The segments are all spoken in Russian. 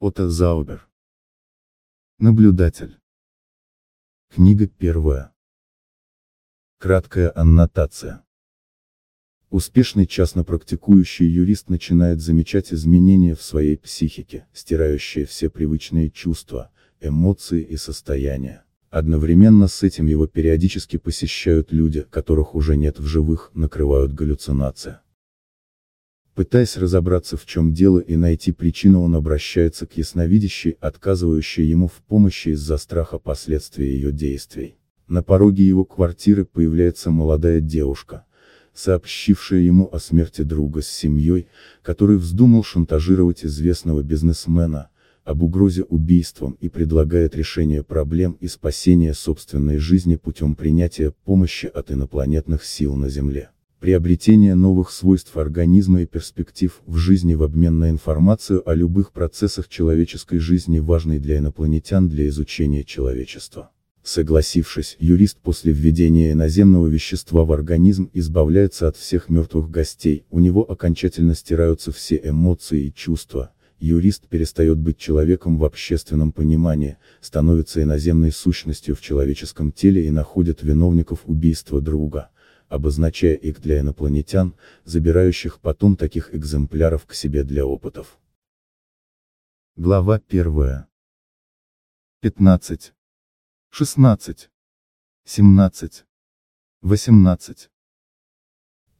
Отто Заубер. Наблюдатель. Книга первая. Краткая аннотация. Успешный частно практикующий юрист начинает замечать изменения в своей психике, стирающие все привычные чувства, эмоции и состояния. Одновременно с этим его периодически посещают люди, которых уже нет в живых, накрывают галлюцинация. Пытаясь разобраться в чем дело и найти причину он обращается к ясновидящей, отказывающей ему в помощи из-за страха последствий ее действий. На пороге его квартиры появляется молодая девушка, сообщившая ему о смерти друга с семьей, который вздумал шантажировать известного бизнесмена, об угрозе убийством и предлагает решение проблем и спасение собственной жизни путем принятия помощи от инопланетных сил на Земле приобретение новых свойств организма и перспектив в жизни в обмен на информацию о любых процессах человеческой жизни важной для инопланетян для изучения человечества. Согласившись, юрист после введения иноземного вещества в организм избавляется от всех мертвых гостей, у него окончательно стираются все эмоции и чувства, юрист перестает быть человеком в общественном понимании, становится иноземной сущностью в человеческом теле и находит виновников убийства друга, обозначая их для инопланетян, забирающих потом таких экземпляров к себе для опытов. Глава 1. 15. 16. 17. 18.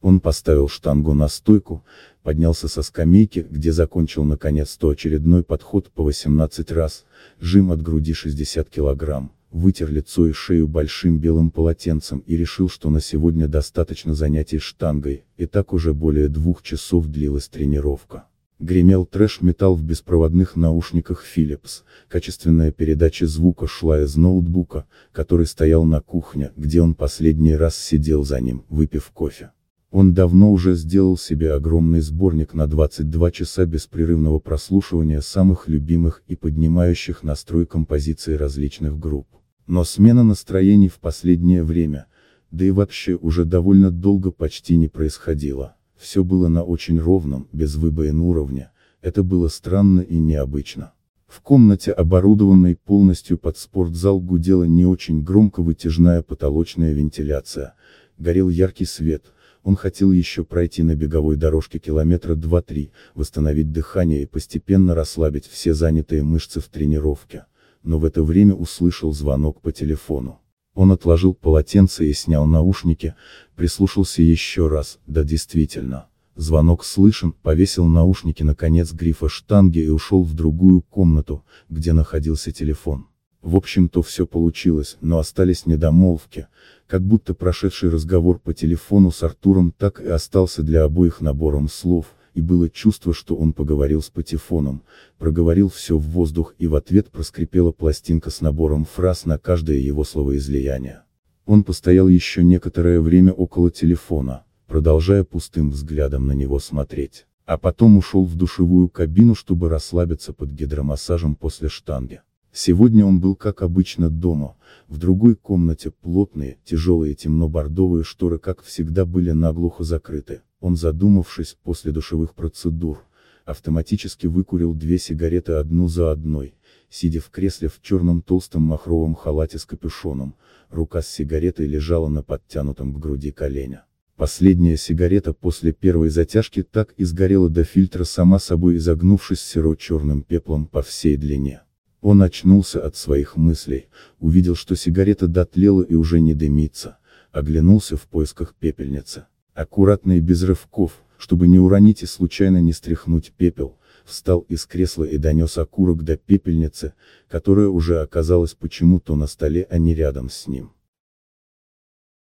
Он поставил штангу на стойку, поднялся со скамейки, где закончил наконец-то очередной подход по 18 раз, жим от груди 60 килограмм, вытер лицо и шею большим белым полотенцем и решил, что на сегодня достаточно занятий штангой, и так уже более двух часов длилась тренировка. Гремел трэш-металл в беспроводных наушниках Philips, качественная передача звука шла из ноутбука, который стоял на кухне, где он последний раз сидел за ним, выпив кофе. Он давно уже сделал себе огромный сборник на 22 часа беспрерывного прослушивания самых любимых и поднимающих настрой композиций различных групп. Но смена настроений в последнее время, да и вообще уже довольно долго почти не происходила. Все было на очень ровном, без выбоин уровня, это было странно и необычно. В комнате, оборудованной полностью под спортзал, гудела не очень громко вытяжная потолочная вентиляция, горел яркий свет, он хотел еще пройти на беговой дорожке километра 2-3, восстановить дыхание и постепенно расслабить все занятые мышцы в тренировке но в это время услышал звонок по телефону. Он отложил полотенце и снял наушники, прислушался еще раз, да действительно. Звонок слышен, повесил наушники на конец грифа штанги и ушел в другую комнату, где находился телефон. В общем-то все получилось, но остались недомолвки, как будто прошедший разговор по телефону с Артуром так и остался для обоих набором слов, и было чувство, что он поговорил с патефоном, проговорил все в воздух и в ответ проскрипела пластинка с набором фраз на каждое его словоизлияние. Он постоял еще некоторое время около телефона, продолжая пустым взглядом на него смотреть, а потом ушел в душевую кабину, чтобы расслабиться под гидромассажем после штанги. Сегодня он был как обычно дома, в другой комнате плотные, тяжелые темно-бордовые шторы как всегда были наглухо закрыты. Он задумавшись после душевых процедур, автоматически выкурил две сигареты одну за одной, сидя в кресле в черном толстом махровом халате с капюшоном, рука с сигаретой лежала на подтянутом к груди коленя. Последняя сигарета после первой затяжки так и сгорела до фильтра сама собой изогнувшись серо-черным пеплом по всей длине. Он очнулся от своих мыслей, увидел, что сигарета дотлела и уже не дымится, оглянулся в поисках пепельницы. Аккуратно и без рывков, чтобы не уронить и случайно не стряхнуть пепел, встал из кресла и донес окурок до пепельницы, которая уже оказалась почему-то на столе, а не рядом с ним.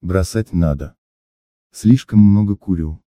Бросать надо. Слишком много курю.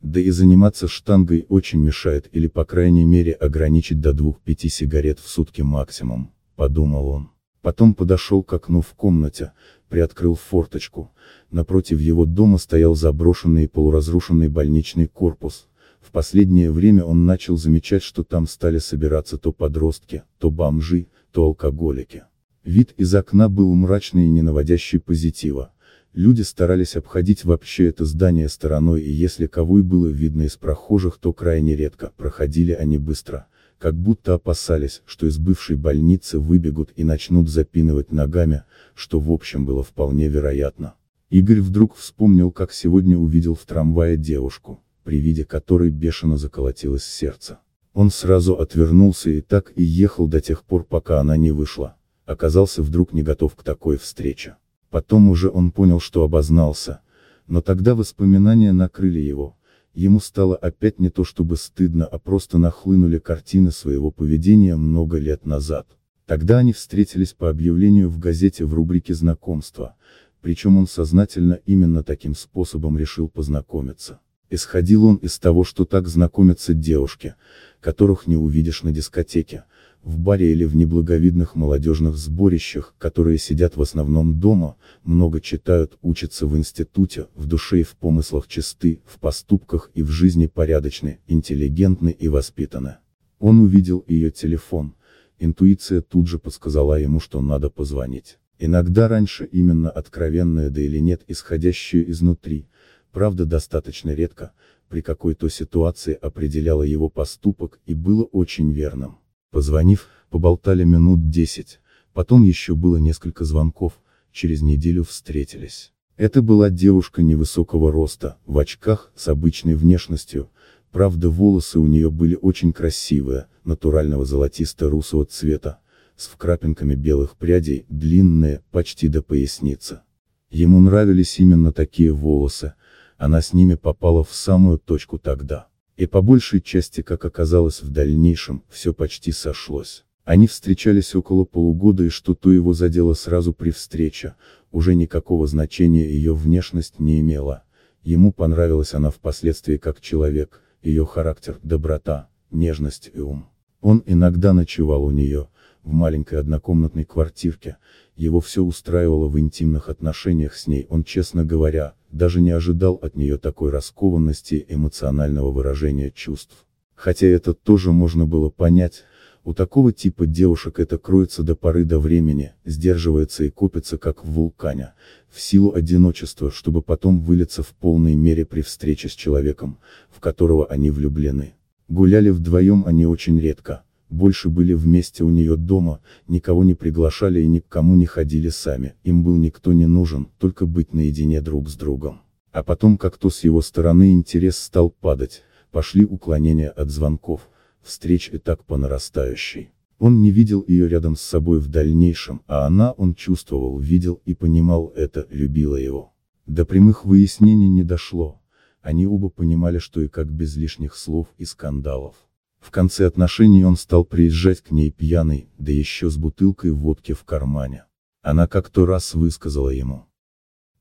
Да и заниматься штангой очень мешает или по крайней мере ограничить до двух-пяти сигарет в сутки максимум, подумал он. Потом подошел к окну в комнате, приоткрыл форточку. Напротив его дома стоял заброшенный и полуразрушенный больничный корпус. В последнее время он начал замечать, что там стали собираться то подростки, то бомжи, то алкоголики. Вид из окна был мрачный и не наводящий позитива. Люди старались обходить вообще это здание стороной и если кого и было видно из прохожих, то крайне редко, проходили они быстро, как будто опасались, что из бывшей больницы выбегут и начнут запинывать ногами, что в общем было вполне вероятно. Игорь вдруг вспомнил, как сегодня увидел в трамвае девушку, при виде которой бешено заколотилось сердце. Он сразу отвернулся и так и ехал до тех пор, пока она не вышла. Оказался вдруг не готов к такой встрече. Потом уже он понял, что обознался. Но тогда воспоминания накрыли его. Ему стало опять не то чтобы стыдно, а просто нахлынули картины своего поведения много лет назад. Тогда они встретились по объявлению в газете в рубрике «Знакомство», причем он сознательно именно таким способом решил познакомиться. Исходил он из того, что так знакомятся девушки, которых не увидишь на дискотеке, в баре или в неблаговидных молодежных сборищах, которые сидят в основном дома, много читают, учатся в институте, в душе и в помыслах чисты, в поступках и в жизни порядочны, интеллигентны и воспитаны. Он увидел ее телефон. Интуиция тут же подсказала ему, что надо позвонить. Иногда раньше именно откровенное да или нет исходящее изнутри, правда достаточно редко, при какой-то ситуации определяло его поступок и было очень верным. Позвонив, поболтали минут десять, потом еще было несколько звонков, через неделю встретились. Это была девушка невысокого роста, в очках, с обычной внешностью, правда волосы у нее были очень красивые, натурального золотисто-русого цвета, с вкрапинками белых прядей, длинные, почти до поясницы. Ему нравились именно такие волосы, она с ними попала в самую точку тогда. И по большей части, как оказалось в дальнейшем, все почти сошлось. Они встречались около полугода и что-то его задело сразу при встрече, уже никакого значения ее внешность не имела. Ему понравилась она впоследствии как человек, ее характер, доброта, нежность и ум. Он иногда ночевал у нее, в маленькой однокомнатной квартирке, его все устраивало в интимных отношениях с ней, он, честно говоря, даже не ожидал от нее такой раскованности эмоционального выражения чувств. Хотя это тоже можно было понять, у такого типа девушек это кроется до поры до времени, сдерживается и копится как в вулкане, в силу одиночества, чтобы потом вылиться в полной мере при встрече с человеком, в которого они влюблены. Гуляли вдвоем они очень редко, больше были вместе у нее дома, никого не приглашали и ни к кому не ходили сами, им был никто не нужен, только быть наедине друг с другом. А потом как-то с его стороны интерес стал падать, пошли уклонения от звонков, встреч и так по нарастающей. Он не видел ее рядом с собой в дальнейшем, а она, он чувствовал, видел и понимал это, любила его. До прямых выяснений не дошло. Они оба понимали, что и как без лишних слов и скандалов. В конце отношений он стал приезжать к ней пьяный, да еще с бутылкой водки в кармане. Она как-то раз высказала ему.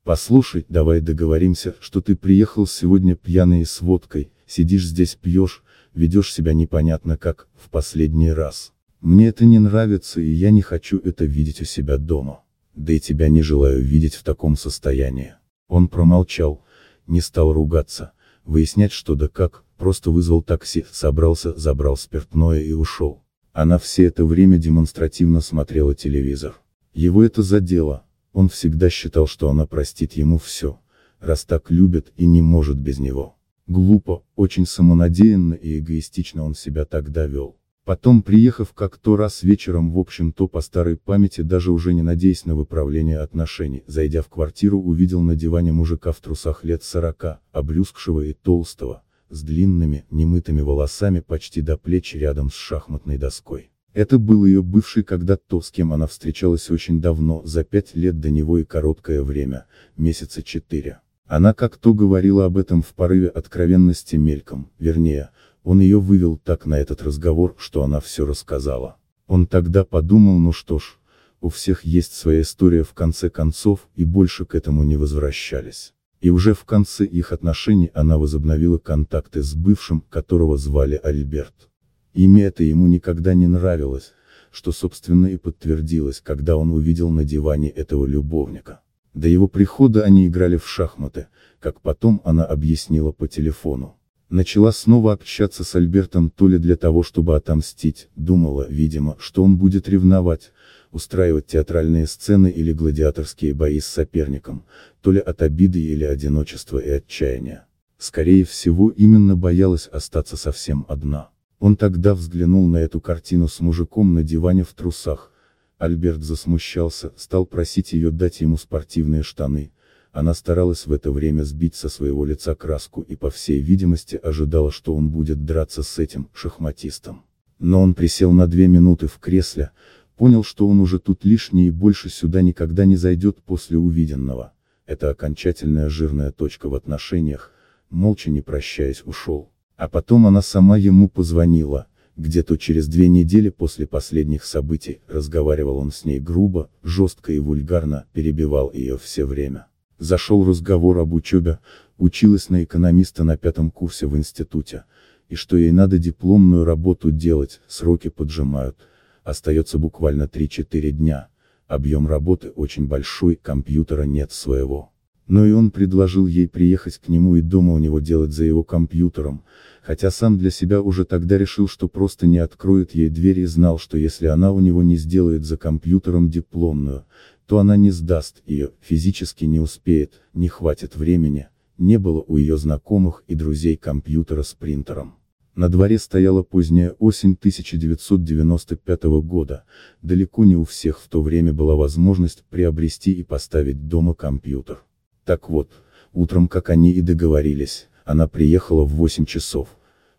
«Послушай, давай договоримся, что ты приехал сегодня пьяный и с водкой, сидишь здесь пьешь, ведешь себя непонятно как, в последний раз. Мне это не нравится и я не хочу это видеть у себя дома. Да и тебя не желаю видеть в таком состоянии». Он промолчал, не стал ругаться, выяснять что да как, просто вызвал такси, собрался, забрал спиртное и ушел. Она все это время демонстративно смотрела телевизор. Его это задело, он всегда считал, что она простит ему все, раз так любит и не может без него. Глупо, очень самонадеянно и эгоистично он себя тогда вел. Потом приехав как-то раз вечером в общем-то по старой памяти даже уже не надеясь на выправление отношений, зайдя в квартиру увидел на диване мужика в трусах лет сорока, обрюзгшего и толстого, с длинными, немытыми волосами почти до плеч рядом с шахматной доской. Это был ее бывший когда-то, с кем она встречалась очень давно, за пять лет до него и короткое время, месяца четыре. Она как-то говорила об этом в порыве откровенности мельком, вернее, он ее вывел так на этот разговор, что она все рассказала. Он тогда подумал, ну что ж, у всех есть своя история в конце концов, и больше к этому не возвращались. И уже в конце их отношений она возобновила контакты с бывшим, которого звали Альберт. Имя это ему никогда не нравилось, что собственно и подтвердилось, когда он увидел на диване этого любовника. До его прихода они играли в шахматы, как потом она объяснила по телефону. Начала снова общаться с Альбертом то ли для того, чтобы отомстить, думала, видимо, что он будет ревновать, устраивать театральные сцены или гладиаторские бои с соперником, то ли от обиды или одиночества и отчаяния. Скорее всего именно боялась остаться совсем одна. Он тогда взглянул на эту картину с мужиком на диване в трусах. Альберт засмущался, стал просить ее дать ему спортивные штаны. Она старалась в это время сбить со своего лица краску и по всей видимости ожидала, что он будет драться с этим шахматистом. Но он присел на две минуты в кресле, понял, что он уже тут лишний и больше сюда никогда не зайдет после увиденного. Это окончательная жирная точка в отношениях, молча не прощаясь ушел. А потом она сама ему позвонила, где-то через две недели после последних событий, разговаривал он с ней грубо, жестко и вульгарно, перебивал ее все время. Зашел разговор об учебе, училась на экономиста на пятом курсе в институте, и что ей надо дипломную работу делать, сроки поджимают, остается буквально 3-4 дня, объем работы очень большой, компьютера нет своего. Но и он предложил ей приехать к нему и дома у него делать за его компьютером, хотя сам для себя уже тогда решил, что просто не откроет ей дверь и знал, что если она у него не сделает за компьютером дипломную, то она не сдаст ее, физически не успеет, не хватит времени, не было у ее знакомых и друзей компьютера с принтером. На дворе стояла поздняя осень 1995 года, далеко не у всех в то время была возможность приобрести и поставить дома компьютер. Так вот, утром как они и договорились, она приехала в 8 часов.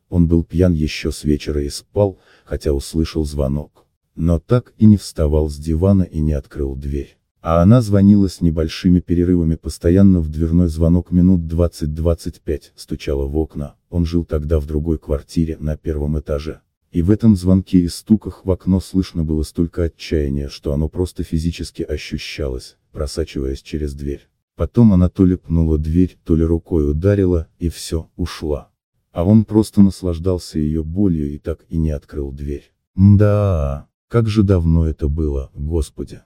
Он был пьян еще с вечера и спал, хотя услышал звонок. Но так и не вставал с дивана и не открыл дверь. А она звонила с небольшими перерывами постоянно в дверной звонок минут 20-25, стучала в окна, он жил тогда в другой квартире, на первом этаже. И в этом звонке и стуках в окно слышно было столько отчаяния, что оно просто физически ощущалось, просачиваясь через дверь. Потом она то ли пнула дверь, то ли рукой ударила, и все, ушла. А он просто наслаждался ее болью и так и не открыл дверь. Мда, как же давно это было, господи.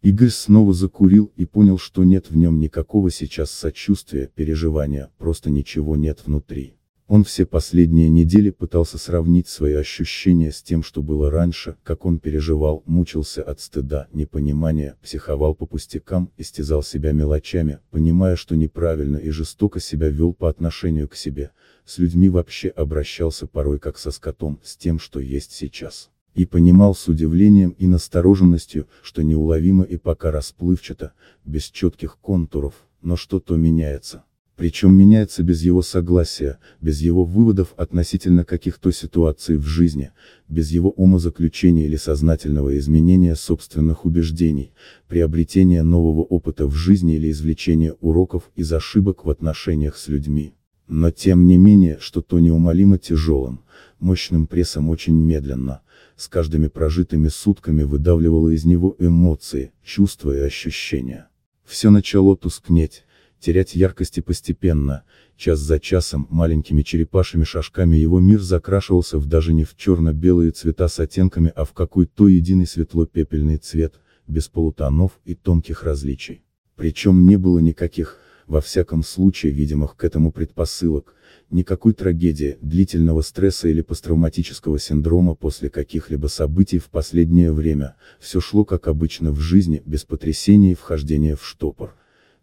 Игорь снова закурил и понял, что нет в нем никакого сейчас сочувствия, переживания, просто ничего нет внутри. Он все последние недели пытался сравнить свои ощущения с тем, что было раньше, как он переживал, мучился от стыда, непонимания, психовал по пустякам, истязал себя мелочами, понимая, что неправильно и жестоко себя вел по отношению к себе, с людьми вообще обращался порой как со скотом, с тем, что есть сейчас. И понимал с удивлением и настороженностью, что неуловимо и пока расплывчато, без четких контуров, но что-то меняется причем меняется без его согласия, без его выводов относительно каких-то ситуаций в жизни, без его умозаключения или сознательного изменения собственных убеждений, приобретения нового опыта в жизни или извлечения уроков из ошибок в отношениях с людьми. Но тем не менее, что-то неумолимо тяжелым, мощным прессом очень медленно, с каждыми прожитыми сутками выдавливало из него эмоции, чувства и ощущения. Все начало тускнеть, терять яркости постепенно, час за часом, маленькими черепашьими шажками его мир закрашивался в даже не в черно-белые цвета с оттенками, а в какой-то единый светло-пепельный цвет, без полутонов и тонких различий. Причем не было никаких, во всяком случае видимых к этому предпосылок, никакой трагедии, длительного стресса или посттравматического синдрома после каких-либо событий в последнее время, все шло как обычно в жизни, без потрясений и вхождения в штопор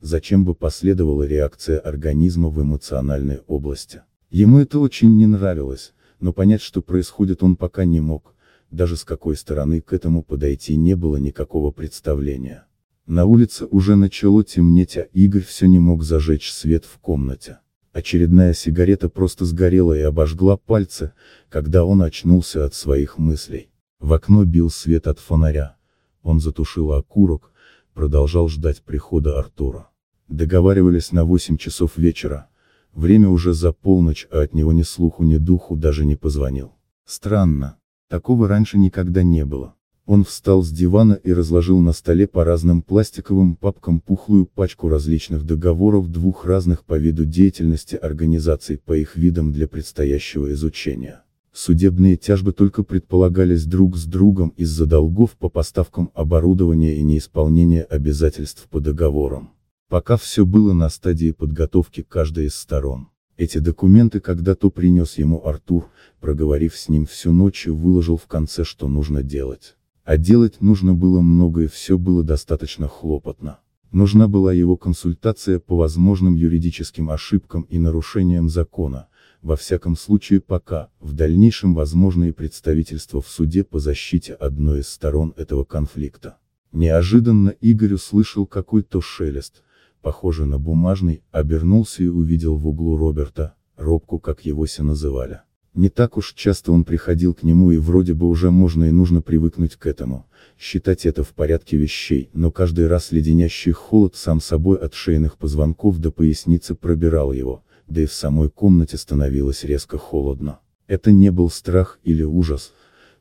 зачем бы последовала реакция организма в эмоциональной области. Ему это очень не нравилось, но понять, что происходит он пока не мог, даже с какой стороны к этому подойти не было никакого представления. На улице уже начало темнеть, а Игорь все не мог зажечь свет в комнате. Очередная сигарета просто сгорела и обожгла пальцы, когда он очнулся от своих мыслей. В окно бил свет от фонаря. Он затушил окурок, продолжал ждать прихода Артура. Договаривались на 8 часов вечера. Время уже за полночь, а от него ни слуху ни духу даже не позвонил. Странно. Такого раньше никогда не было. Он встал с дивана и разложил на столе по разным пластиковым папкам пухлую пачку различных договоров двух разных по виду деятельности организаций по их видам для предстоящего изучения. Судебные тяжбы только предполагались друг с другом из-за долгов по поставкам оборудования и неисполнения обязательств по договорам. Пока все было на стадии подготовки каждой из сторон. Эти документы когда-то принес ему Артур, проговорив с ним всю ночь и выложил в конце, что нужно делать. А делать нужно было много и все было достаточно хлопотно. Нужна была его консультация по возможным юридическим ошибкам и нарушениям закона, во всяком случае пока, в дальнейшем возможно и представительство в суде по защите одной из сторон этого конфликта. Неожиданно Игорь услышал какой-то шелест, похожий на бумажный, обернулся и увидел в углу Роберта, Робку как его все называли. Не так уж часто он приходил к нему и вроде бы уже можно и нужно привыкнуть к этому, считать это в порядке вещей, но каждый раз леденящий холод сам собой от шейных позвонков до поясницы пробирал его, да и в самой комнате становилось резко холодно. Это не был страх или ужас,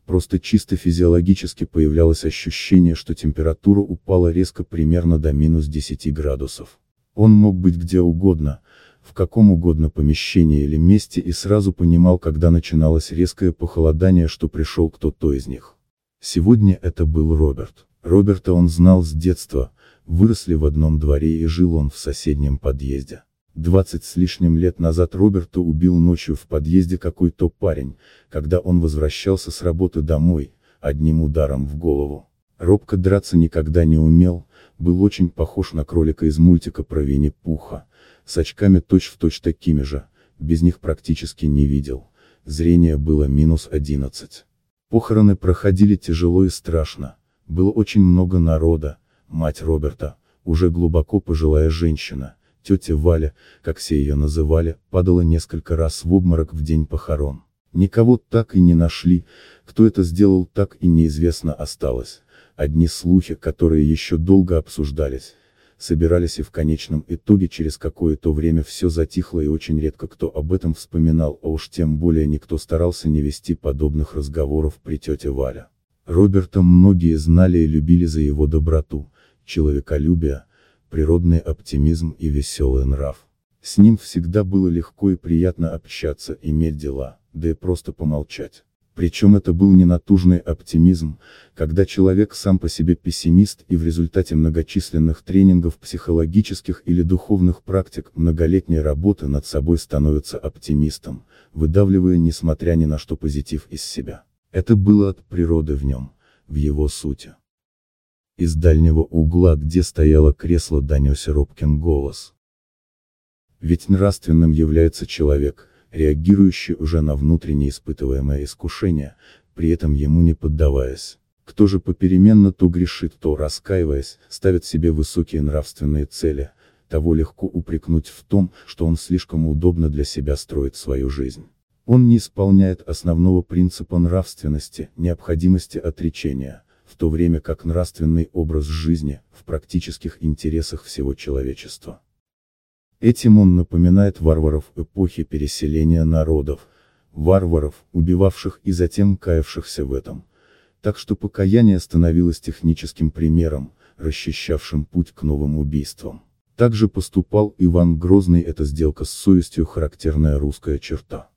просто чисто физиологически появлялось ощущение, что температура упала резко примерно до минус 10 градусов. Он мог быть где угодно, в каком угодно помещении или месте и сразу понимал, когда начиналось резкое похолодание, что пришел кто-то из них. Сегодня это был Роберт. Роберта он знал с детства, выросли в одном дворе и жил он в соседнем подъезде. 20 с лишним лет назад Роберта убил ночью в подъезде какой-то парень, когда он возвращался с работы домой, одним ударом в голову. Робко драться никогда не умел, был очень похож на кролика из мультика про Винни-Пуха, с очками точь-в-точь точь такими же, без них практически не видел. Зрение было минус 11. Похороны проходили тяжело и страшно. Было очень много народа. Мать Роберта, уже глубоко пожилая женщина, тетя Валя, как все ее называли, падала несколько раз в обморок в день похорон. Никого так и не нашли, кто это сделал так и неизвестно осталось. Одни слухи, которые еще долго обсуждались, собирались и в конечном итоге через какое-то время все затихло и очень редко кто об этом вспоминал, а уж тем более никто старался не вести подобных разговоров при тете Валя. Роберта многие знали и любили за его доброту, человеколюбие, природный оптимизм и веселый нрав. С ним всегда было легко и приятно общаться, иметь дела, да и просто помолчать. Причем это был не натужный оптимизм, когда человек сам по себе пессимист и в результате многочисленных тренингов психологических или духовных практик многолетней работы над собой становится оптимистом, выдавливая несмотря ни на что позитив из себя. Это было от природы в нем, в его сути. Из дальнего угла, где стояло кресло, донесся Робкин голос. Ведь нравственным является человек, реагирующий уже на внутренне испытываемое искушение, при этом ему не поддаваясь. Кто же попеременно то грешит, то раскаиваясь, ставит себе высокие нравственные цели, того легко упрекнуть в том, что он слишком удобно для себя строит свою жизнь. Он не исполняет основного принципа нравственности, необходимости отречения, в то время как нравственный образ жизни, в практических интересах всего человечества. Этим он напоминает варваров эпохи переселения народов, варваров, убивавших и затем каявшихся в этом. Так что покаяние становилось техническим примером, расчищавшим путь к новым убийствам. Также поступал Иван Грозный, эта сделка с совестью характерная русская черта.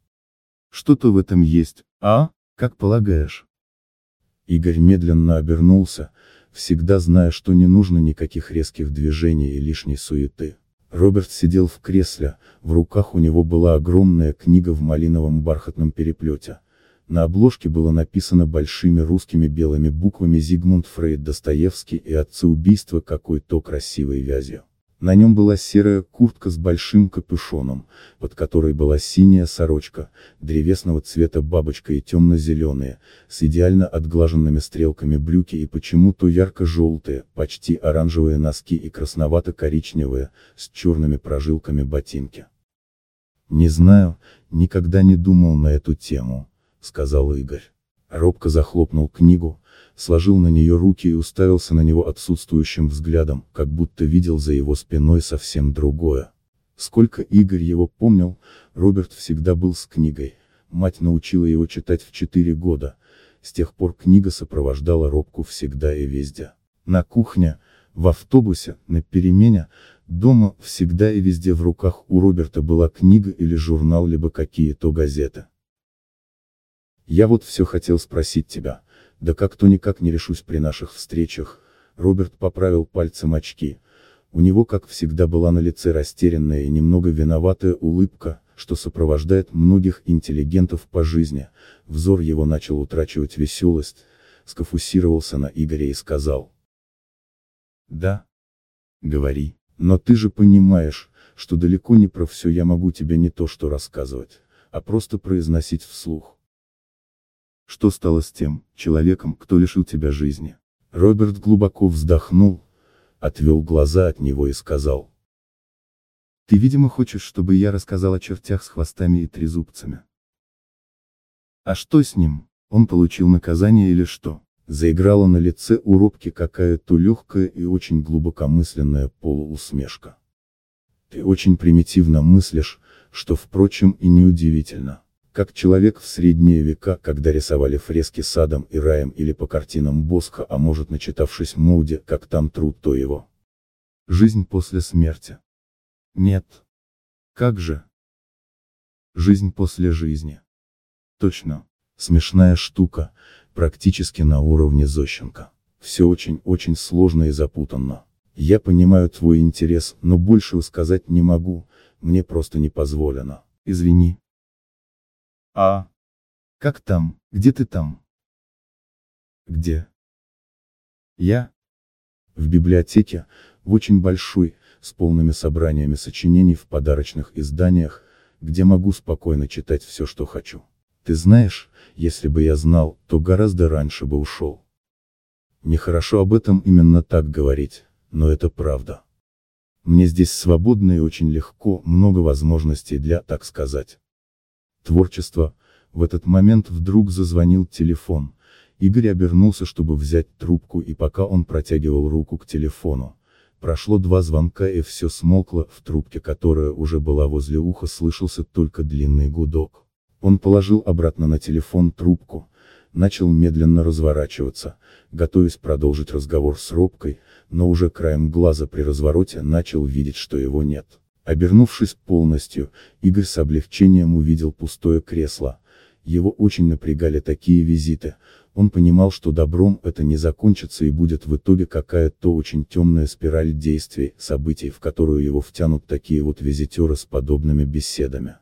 Что-то в этом есть, а, как полагаешь? Игорь медленно обернулся, всегда зная, что не нужно никаких резких движений и лишней суеты. Роберт сидел в кресле, в руках у него была огромная книга в малиновом бархатном переплете. На обложке было написано большими русскими белыми буквами Зигмунд Фрейд Достоевский и отцы убийства какой-то красивой вязью. На нем была серая куртка с большим капюшоном, под которой была синяя сорочка, древесного цвета бабочка и темно-зеленые, с идеально отглаженными стрелками брюки и почему-то ярко-желтые, почти оранжевые носки и красновато-коричневые, с черными прожилками ботинки. «Не знаю, никогда не думал на эту тему», — сказал Игорь. Робко захлопнул книгу, сложил на нее руки и уставился на него отсутствующим взглядом, как будто видел за его спиной совсем другое. Сколько Игорь его помнил, Роберт всегда был с книгой. Мать научила его читать в 4 года. С тех пор книга сопровождала Робку всегда и везде. На кухне, в автобусе, на перемене, дома, всегда и везде в руках у Роберта была книга или журнал либо какие-то газеты. Я вот все хотел спросить тебя, да как-то никак не решусь при наших встречах. Роберт поправил пальцем очки. У него как всегда была на лице растерянная и немного виноватая улыбка, что сопровождает многих интеллигентов по жизни. Взор его начал утрачивать веселость, скофусировался на Игоре и сказал. Да. Говори, но ты же понимаешь, что далеко не про все я могу тебе не то что рассказывать, а просто произносить вслух. Что стало с тем человеком, кто лишил тебя жизни? Роберт глубоко вздохнул, отвел глаза от него и сказал. Ты, видимо, хочешь, чтобы я рассказал о чертях с хвостами и трезубцами. А что с ним? Он получил наказание или что? Заиграла на лице у Робки какая-то легкая и очень глубокомысленная полуусмешка. Ты очень примитивно мыслишь, что впрочем и неудивительно. Как человек в средние века, когда рисовали фрески садом и раем или по картинам Босха, а может начитавшись Моуди, как там труд, то его. Жизнь после смерти. Нет. Как же? Жизнь после жизни. Точно. Смешная штука, практически на уровне Зощенко. Все очень-очень сложно и запутанно. Я понимаю твой интерес, но больше сказать не могу, мне просто не позволено. Извини. А? Как там? Где ты там? Где? Я? В библиотеке, в очень большой, с полными собраниями сочинений в подарочных изданиях, где могу спокойно читать все, что хочу. Ты знаешь, если бы я знал, то гораздо раньше бы ушел. Нехорошо об этом именно так говорить, но это правда. Мне здесь свободно и очень легко, много возможностей для, так сказать, творчества. В этот момент вдруг зазвонил телефон. Игорь обернулся, чтобы взять трубку и пока он протягивал руку к телефону, прошло два звонка и все смолкло, в трубке, которая уже была возле уха, слышался только длинный гудок. Он положил обратно на телефон трубку, начал медленно разворачиваться, готовясь продолжить разговор с Робкой, но уже краем глаза при развороте начал видеть, что его нет. Обернувшись полностью, Игорь с облегчением увидел пустое кресло. Его очень напрягали такие визиты, он понимал, что добром это не закончится и будет в итоге какая-то очень темная спираль действий, событий, в которую его втянут такие вот визитеры с подобными беседами.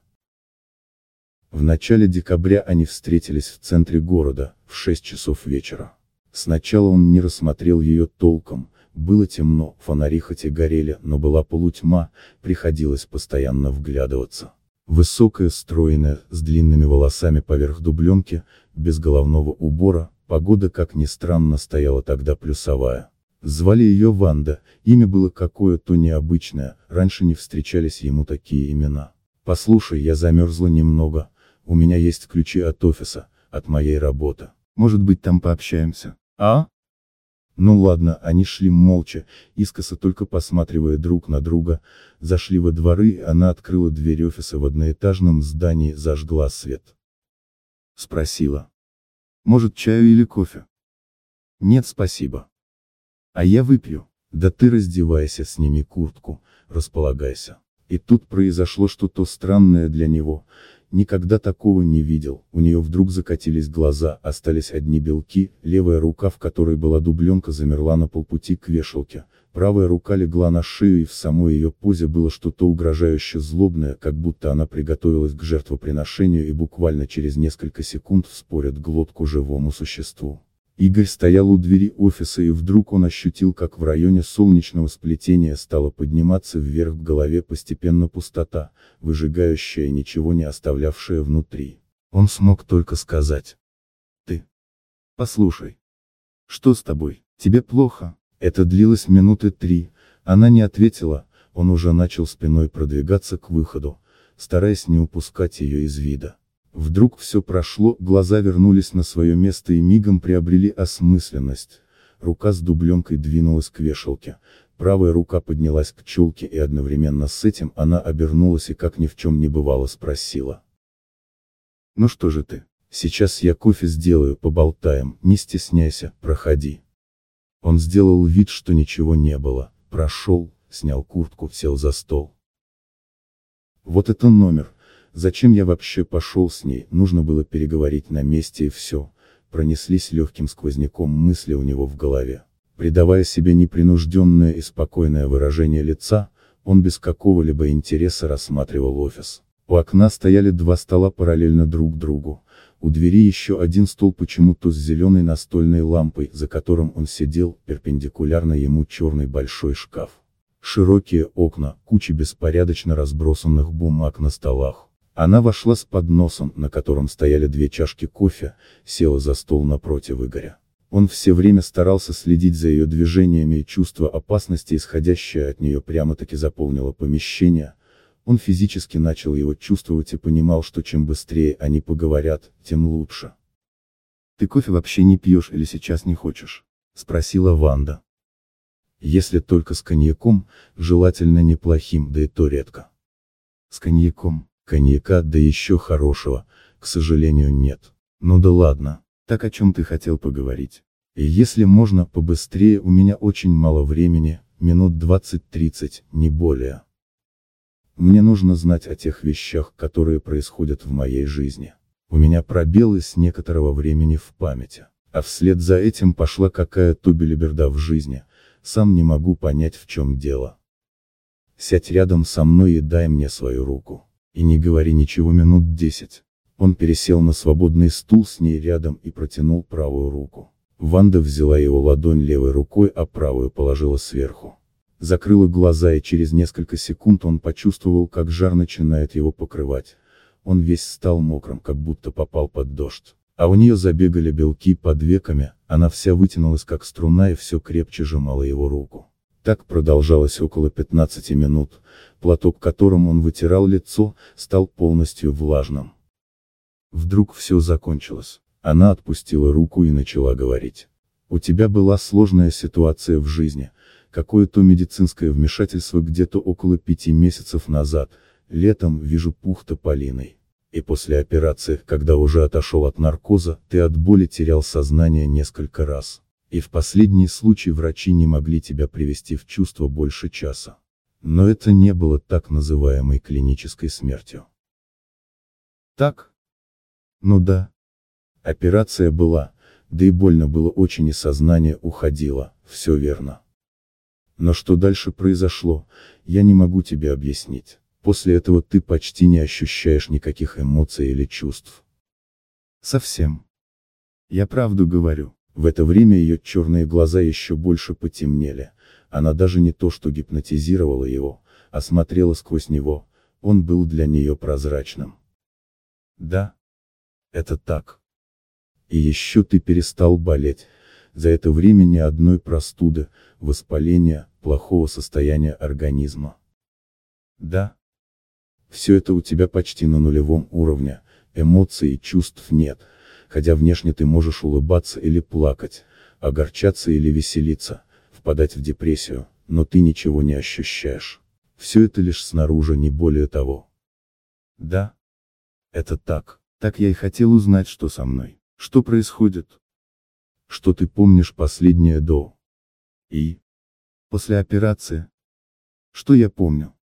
В начале декабря они встретились в центре города, в 6 часов вечера. Сначала он не рассмотрел ее толком, было темно, фонари хоть и горели, но была полутьма, приходилось постоянно вглядываться. Высокая, стройная, с длинными волосами поверх дубленки, без головного убора, погода как ни странно стояла тогда плюсовая. Звали ее Ванда, имя было какое-то необычное, раньше не встречались ему такие имена. «Послушай, я замерзла немного, у меня есть ключи от офиса, от моей работы. Может быть там пообщаемся? А? Ну ладно, они шли молча, искоса только посматривая друг на друга, зашли во дворы, она открыла дверь офиса в одноэтажном здании, зажгла свет. Спросила. Может чаю или кофе? Нет спасибо. А я выпью. Да ты раздевайся, сними куртку, располагайся. И тут произошло что-то странное для него, Никогда такого не видел, у нее вдруг закатились глаза, остались одни белки, левая рука, в которой была дубленка, замерла на полпути к вешалке, правая рука легла на шею и в самой ее позе было что-то угрожающе злобное, как будто она приготовилась к жертвоприношению и буквально через несколько секунд вспорят глотку живому существу. Игорь стоял у двери офиса и вдруг он ощутил, как в районе солнечного сплетения стала подниматься вверх в голове постепенно пустота, выжигающая ничего не оставлявшая внутри. Он смог только сказать. Ты. Послушай. Что с тобой? Тебе плохо? Это длилось минуты три, она не ответила, он уже начал спиной продвигаться к выходу, стараясь не упускать ее из вида. Вдруг все прошло, глаза вернулись на свое место и мигом приобрели осмысленность. Рука с дубленкой двинулась к вешалке, правая рука поднялась к челке и одновременно с этим она обернулась и как ни в чем не бывало спросила. Ну что же ты, сейчас я кофе сделаю, поболтаем, не стесняйся, проходи. Он сделал вид, что ничего не было, прошел, снял куртку, сел за стол. Вот это номер, Зачем я вообще пошел с ней, нужно было переговорить на месте и все. Пронеслись легким сквозняком мысли у него в голове. Придавая себе непринужденное и спокойное выражение лица, он без какого-либо интереса рассматривал офис. У окна стояли два стола параллельно друг другу. У двери еще один стол почему-то с зеленой настольной лампой, за которым он сидел, перпендикулярно ему черный большой шкаф. Широкие окна, куча беспорядочно разбросанных бумаг на столах. Она вошла с подносом, на котором стояли две чашки кофе, села за стол напротив Игоря. Он все время старался следить за ее движениями и чувство опасности, исходящее от нее прямо-таки заполнило помещение, он физически начал его чувствовать и понимал, что чем быстрее они поговорят, тем лучше. «Ты кофе вообще не пьешь или сейчас не хочешь?» — спросила Ванда. «Если только с коньяком, желательно неплохим, да и то редко». «С коньяком?» «Коньяка, да еще хорошего, к сожалению нет. Ну да ладно, так о чем ты хотел поговорить?» «И если можно, побыстрее, у меня очень мало времени, минут 20-30, не более». Мне нужно знать о тех вещах, которые происходят в моей жизни. У меня пробелы с некоторого времени в памяти, а вслед за этим пошла какая-то белиберда в жизни, сам не могу понять в чем дело. Сядь рядом со мной и дай мне свою руку. И не говори ничего минут десять. Он пересел на свободный стул с ней рядом и протянул правую руку. Ванда взяла его ладонь левой рукой, а правую положила сверху закрыла глаза и через несколько секунд он почувствовал, как жар начинает его покрывать. Он весь стал мокрым, как будто попал под дождь. А у нее забегали белки под веками, она вся вытянулась как струна и все крепче сжимала его руку. Так продолжалось около 15 минут, платок которым он вытирал лицо, стал полностью влажным. Вдруг все закончилось. Она отпустила руку и начала говорить. У тебя была сложная ситуация в жизни, какое-то медицинское вмешательство где-то около пяти месяцев назад, летом вижу пух тополиной. И после операции, когда уже отошел от наркоза, ты от боли терял сознание несколько раз. И в последний случай врачи не могли тебя привести в чувство больше часа. Но это не было так называемой клинической смертью. Так? Ну да. Операция была, да и больно было очень и сознание уходило, все верно. Но что дальше произошло, я не могу тебе объяснить. После этого ты почти не ощущаешь никаких эмоций или чувств. Совсем. Я правду говорю. В это время ее черные глаза еще больше потемнели. Она даже не то что гипнотизировала его, а смотрела сквозь него, он был для нее прозрачным. Да. Это так. И еще ты перестал болеть, за это время ни одной простуды, воспаления, плохого состояния организма. Да. Все это у тебя почти на нулевом уровне, эмоций и чувств нет, хотя внешне ты можешь улыбаться или плакать, огорчаться или веселиться, впадать в депрессию, но ты ничего не ощущаешь. Все это лишь снаружи, не более того. Да. Это так. Так я и хотел узнать, что со мной. Что происходит? что ты помнишь последнее до. И. После операции. Что я помню?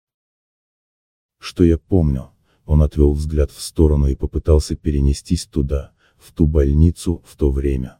Что я помню? Он отвел взгляд в сторону и попытался перенестись туда, в ту больницу, в то время.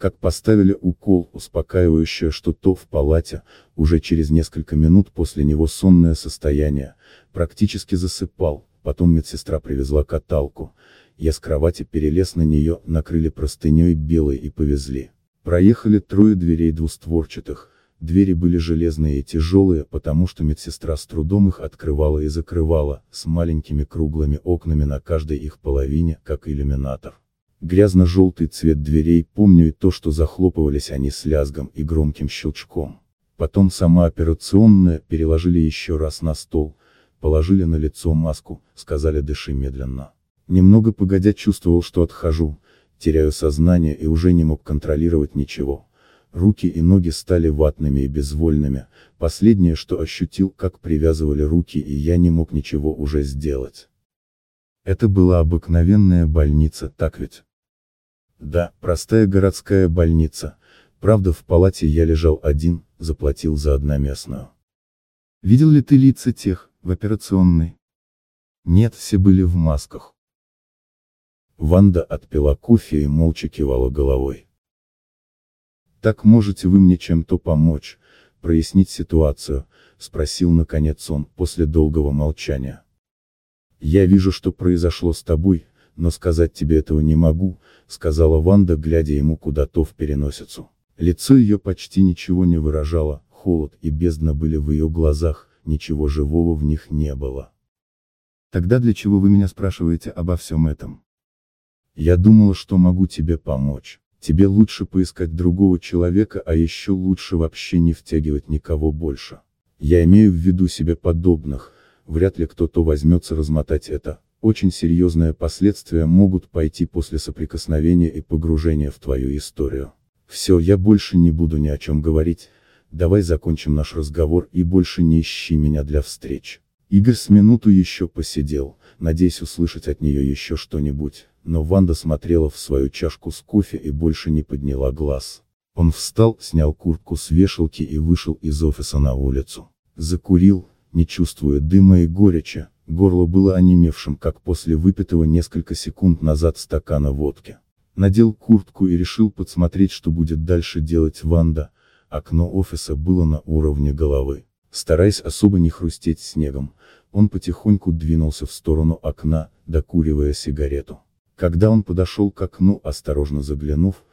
Как поставили укол, успокаивающее что-то в палате, уже через несколько минут после него сонное состояние, практически засыпал, потом медсестра привезла каталку, я с кровати перелез на нее, накрыли простыней белой и повезли. Проехали трое дверей двустворчатых, двери были железные и тяжелые, потому что медсестра с трудом их открывала и закрывала, с маленькими круглыми окнами на каждой их половине, как иллюминатор. Грязно-желтый цвет дверей, помню и то, что захлопывались они с лязгом и громким щелчком. Потом сама операционная, переложили еще раз на стол, положили на лицо маску, сказали дыши медленно. Немного погодя чувствовал, что отхожу, теряю сознание и уже не мог контролировать ничего. Руки и ноги стали ватными и безвольными, последнее, что ощутил, как привязывали руки и я не мог ничего уже сделать. Это была обыкновенная больница, так ведь? Да, простая городская больница, правда в палате я лежал один, заплатил за одноместную. Видел ли ты лица тех, в операционной? Нет, все были в масках. Ванда отпила кофе и молча кивала головой. «Так можете вы мне чем-то помочь, прояснить ситуацию?» — спросил наконец он, после долгого молчания. «Я вижу, что произошло с тобой, но сказать тебе этого не могу», — сказала Ванда, глядя ему куда-то в переносицу. Лицо ее почти ничего не выражало, холод и бездна были в ее глазах, ничего живого в них не было. Тогда для чего вы меня спрашиваете обо всем этом? Я думала, что могу тебе помочь. Тебе лучше поискать другого человека, а еще лучше вообще не втягивать никого больше. Я имею в виду себе подобных, вряд ли кто-то возьмется размотать это, очень серьезные последствия могут пойти после соприкосновения и погружения в твою историю. Все, я больше не буду ни о чем говорить, давай закончим наш разговор и больше не ищи меня для встреч. Игорь с минуту еще посидел, надеясь услышать от нее еще что-нибудь, но Ванда смотрела в свою чашку с кофе и больше не подняла глаз. Он встал, снял куртку с вешалки и вышел из офиса на улицу. Закурил, не чувствуя дыма и горечи, горло было онемевшим, как после выпитого несколько секунд назад стакана водки. Надел куртку и решил подсмотреть, что будет дальше делать Ванда, окно офиса было на уровне головы. Стараясь особо не хрустеть снегом, он потихоньку двинулся в сторону окна, докуривая сигарету. Когда он подошел к окну, осторожно заглянув,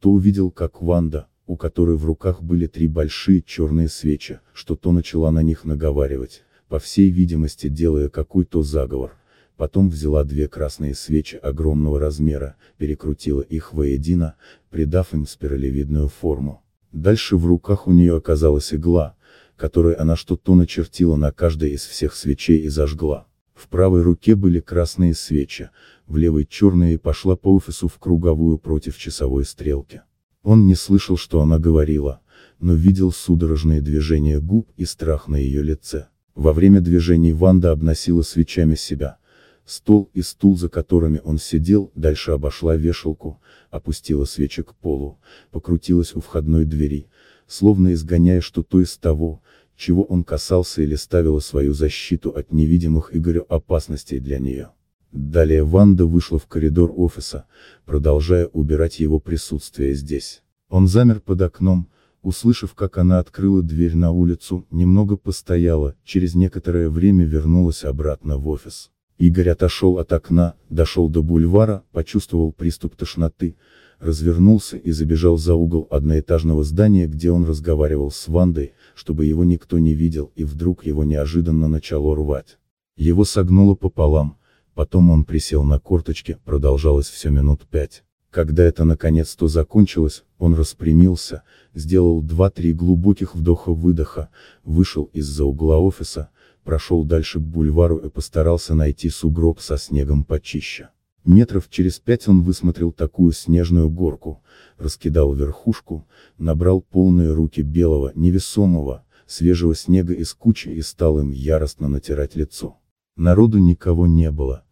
то увидел, как Ванда, у которой в руках были три большие черные свечи, что то начала на них наговаривать, по всей видимости делая какой-то заговор. Потом взяла две красные свечи огромного размера, перекрутила их воедино, придав им спиралевидную форму. Дальше в руках у нее оказалась игла, которой она что-то начертила на каждой из всех свечей и зажгла. В правой руке были красные свечи, в левой черные и пошла по офису в круговую против часовой стрелки. Он не слышал, что она говорила, но видел судорожные движения губ и страх на ее лице. Во время движений Ванда обносила свечами себя. Стол и стул, за которыми он сидел, дальше обошла вешалку, опустила свечи к полу, покрутилась у входной двери, словно изгоняя что-то из того, чего он касался или ставила свою защиту от невидимых Игорю опасностей для нее. Далее Ванда вышла в коридор офиса, продолжая убирать его присутствие здесь. Он замер под окном, услышав, как она открыла дверь на улицу, немного постояла, через некоторое время вернулась обратно в офис. Игорь отошел от окна, дошел до бульвара, почувствовал приступ тошноты, развернулся и забежал за угол одноэтажного здания, где он разговаривал с Вандой, чтобы его никто не видел, и вдруг его неожиданно начало рвать. Его согнуло пополам, Потом он присел на корточки, продолжалось все минут пять. Когда это наконец-то закончилось, он распрямился, сделал два-три глубоких вдоха-выдоха, вышел из-за угла офиса, прошел дальше к бульвару и постарался найти сугроб со снегом почище. Метров через пять он высмотрел такую снежную горку, раскидал верхушку, набрал полные руки белого, невесомого, свежего снега из кучи и стал им яростно натирать лицо. Народу никого не было.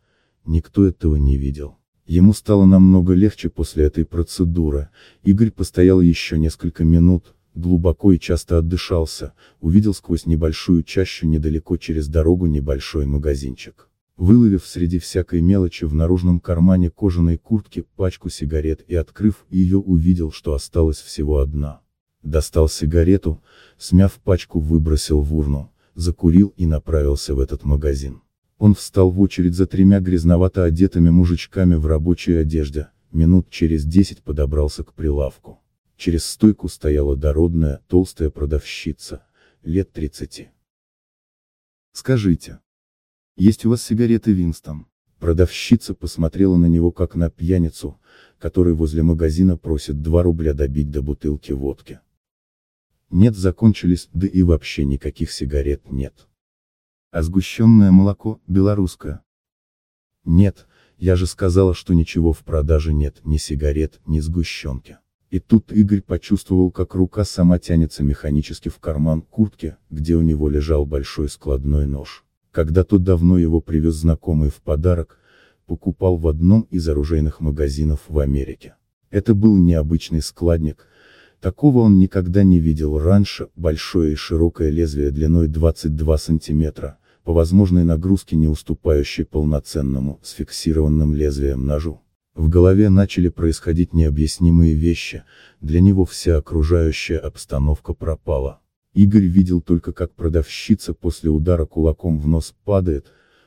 Никто этого не видел. Ему стало намного легче после этой процедуры. Игорь постоял еще несколько минут, глубоко и часто отдышался, увидел сквозь небольшую чащу недалеко через дорогу небольшой магазинчик. Выловив среди всякой мелочи в наружном кармане кожаной куртки пачку сигарет и открыв ее увидел, что осталась всего одна. Достал сигарету, смяв пачку выбросил в урну, закурил и направился в этот магазин. Он встал в очередь за тремя грязновато одетыми мужичками в рабочей одежде, минут через десять подобрался к прилавку. Через стойку стояла дородная, толстая продавщица, лет тридцати. «Скажите, есть у вас сигареты Винстон?» Продавщица посмотрела на него как на пьяницу, который возле магазина просит 2 рубля добить до бутылки водки. Нет, закончились, да и вообще никаких сигарет нет. А сгущенное молоко, белорусское? Нет, я же сказала, что ничего в продаже нет, ни сигарет, ни сгущенки. И тут Игорь почувствовал, как рука сама тянется механически в карман куртки, где у него лежал большой складной нож. Когда тот давно его привез знакомый в подарок, покупал в одном из оружейных магазинов в Америке. Это был необычный складник, Такого он никогда не видел раньше, большое и широкое лезвие длиной 22 сантиметра, по возможной нагрузке не уступающей полноценному, с фиксированным лезвием ножу. В голове начали происходить необъяснимые вещи, для него вся окружающая обстановка пропала. Игорь видел только как продавщица после удара кулаком в нос падает,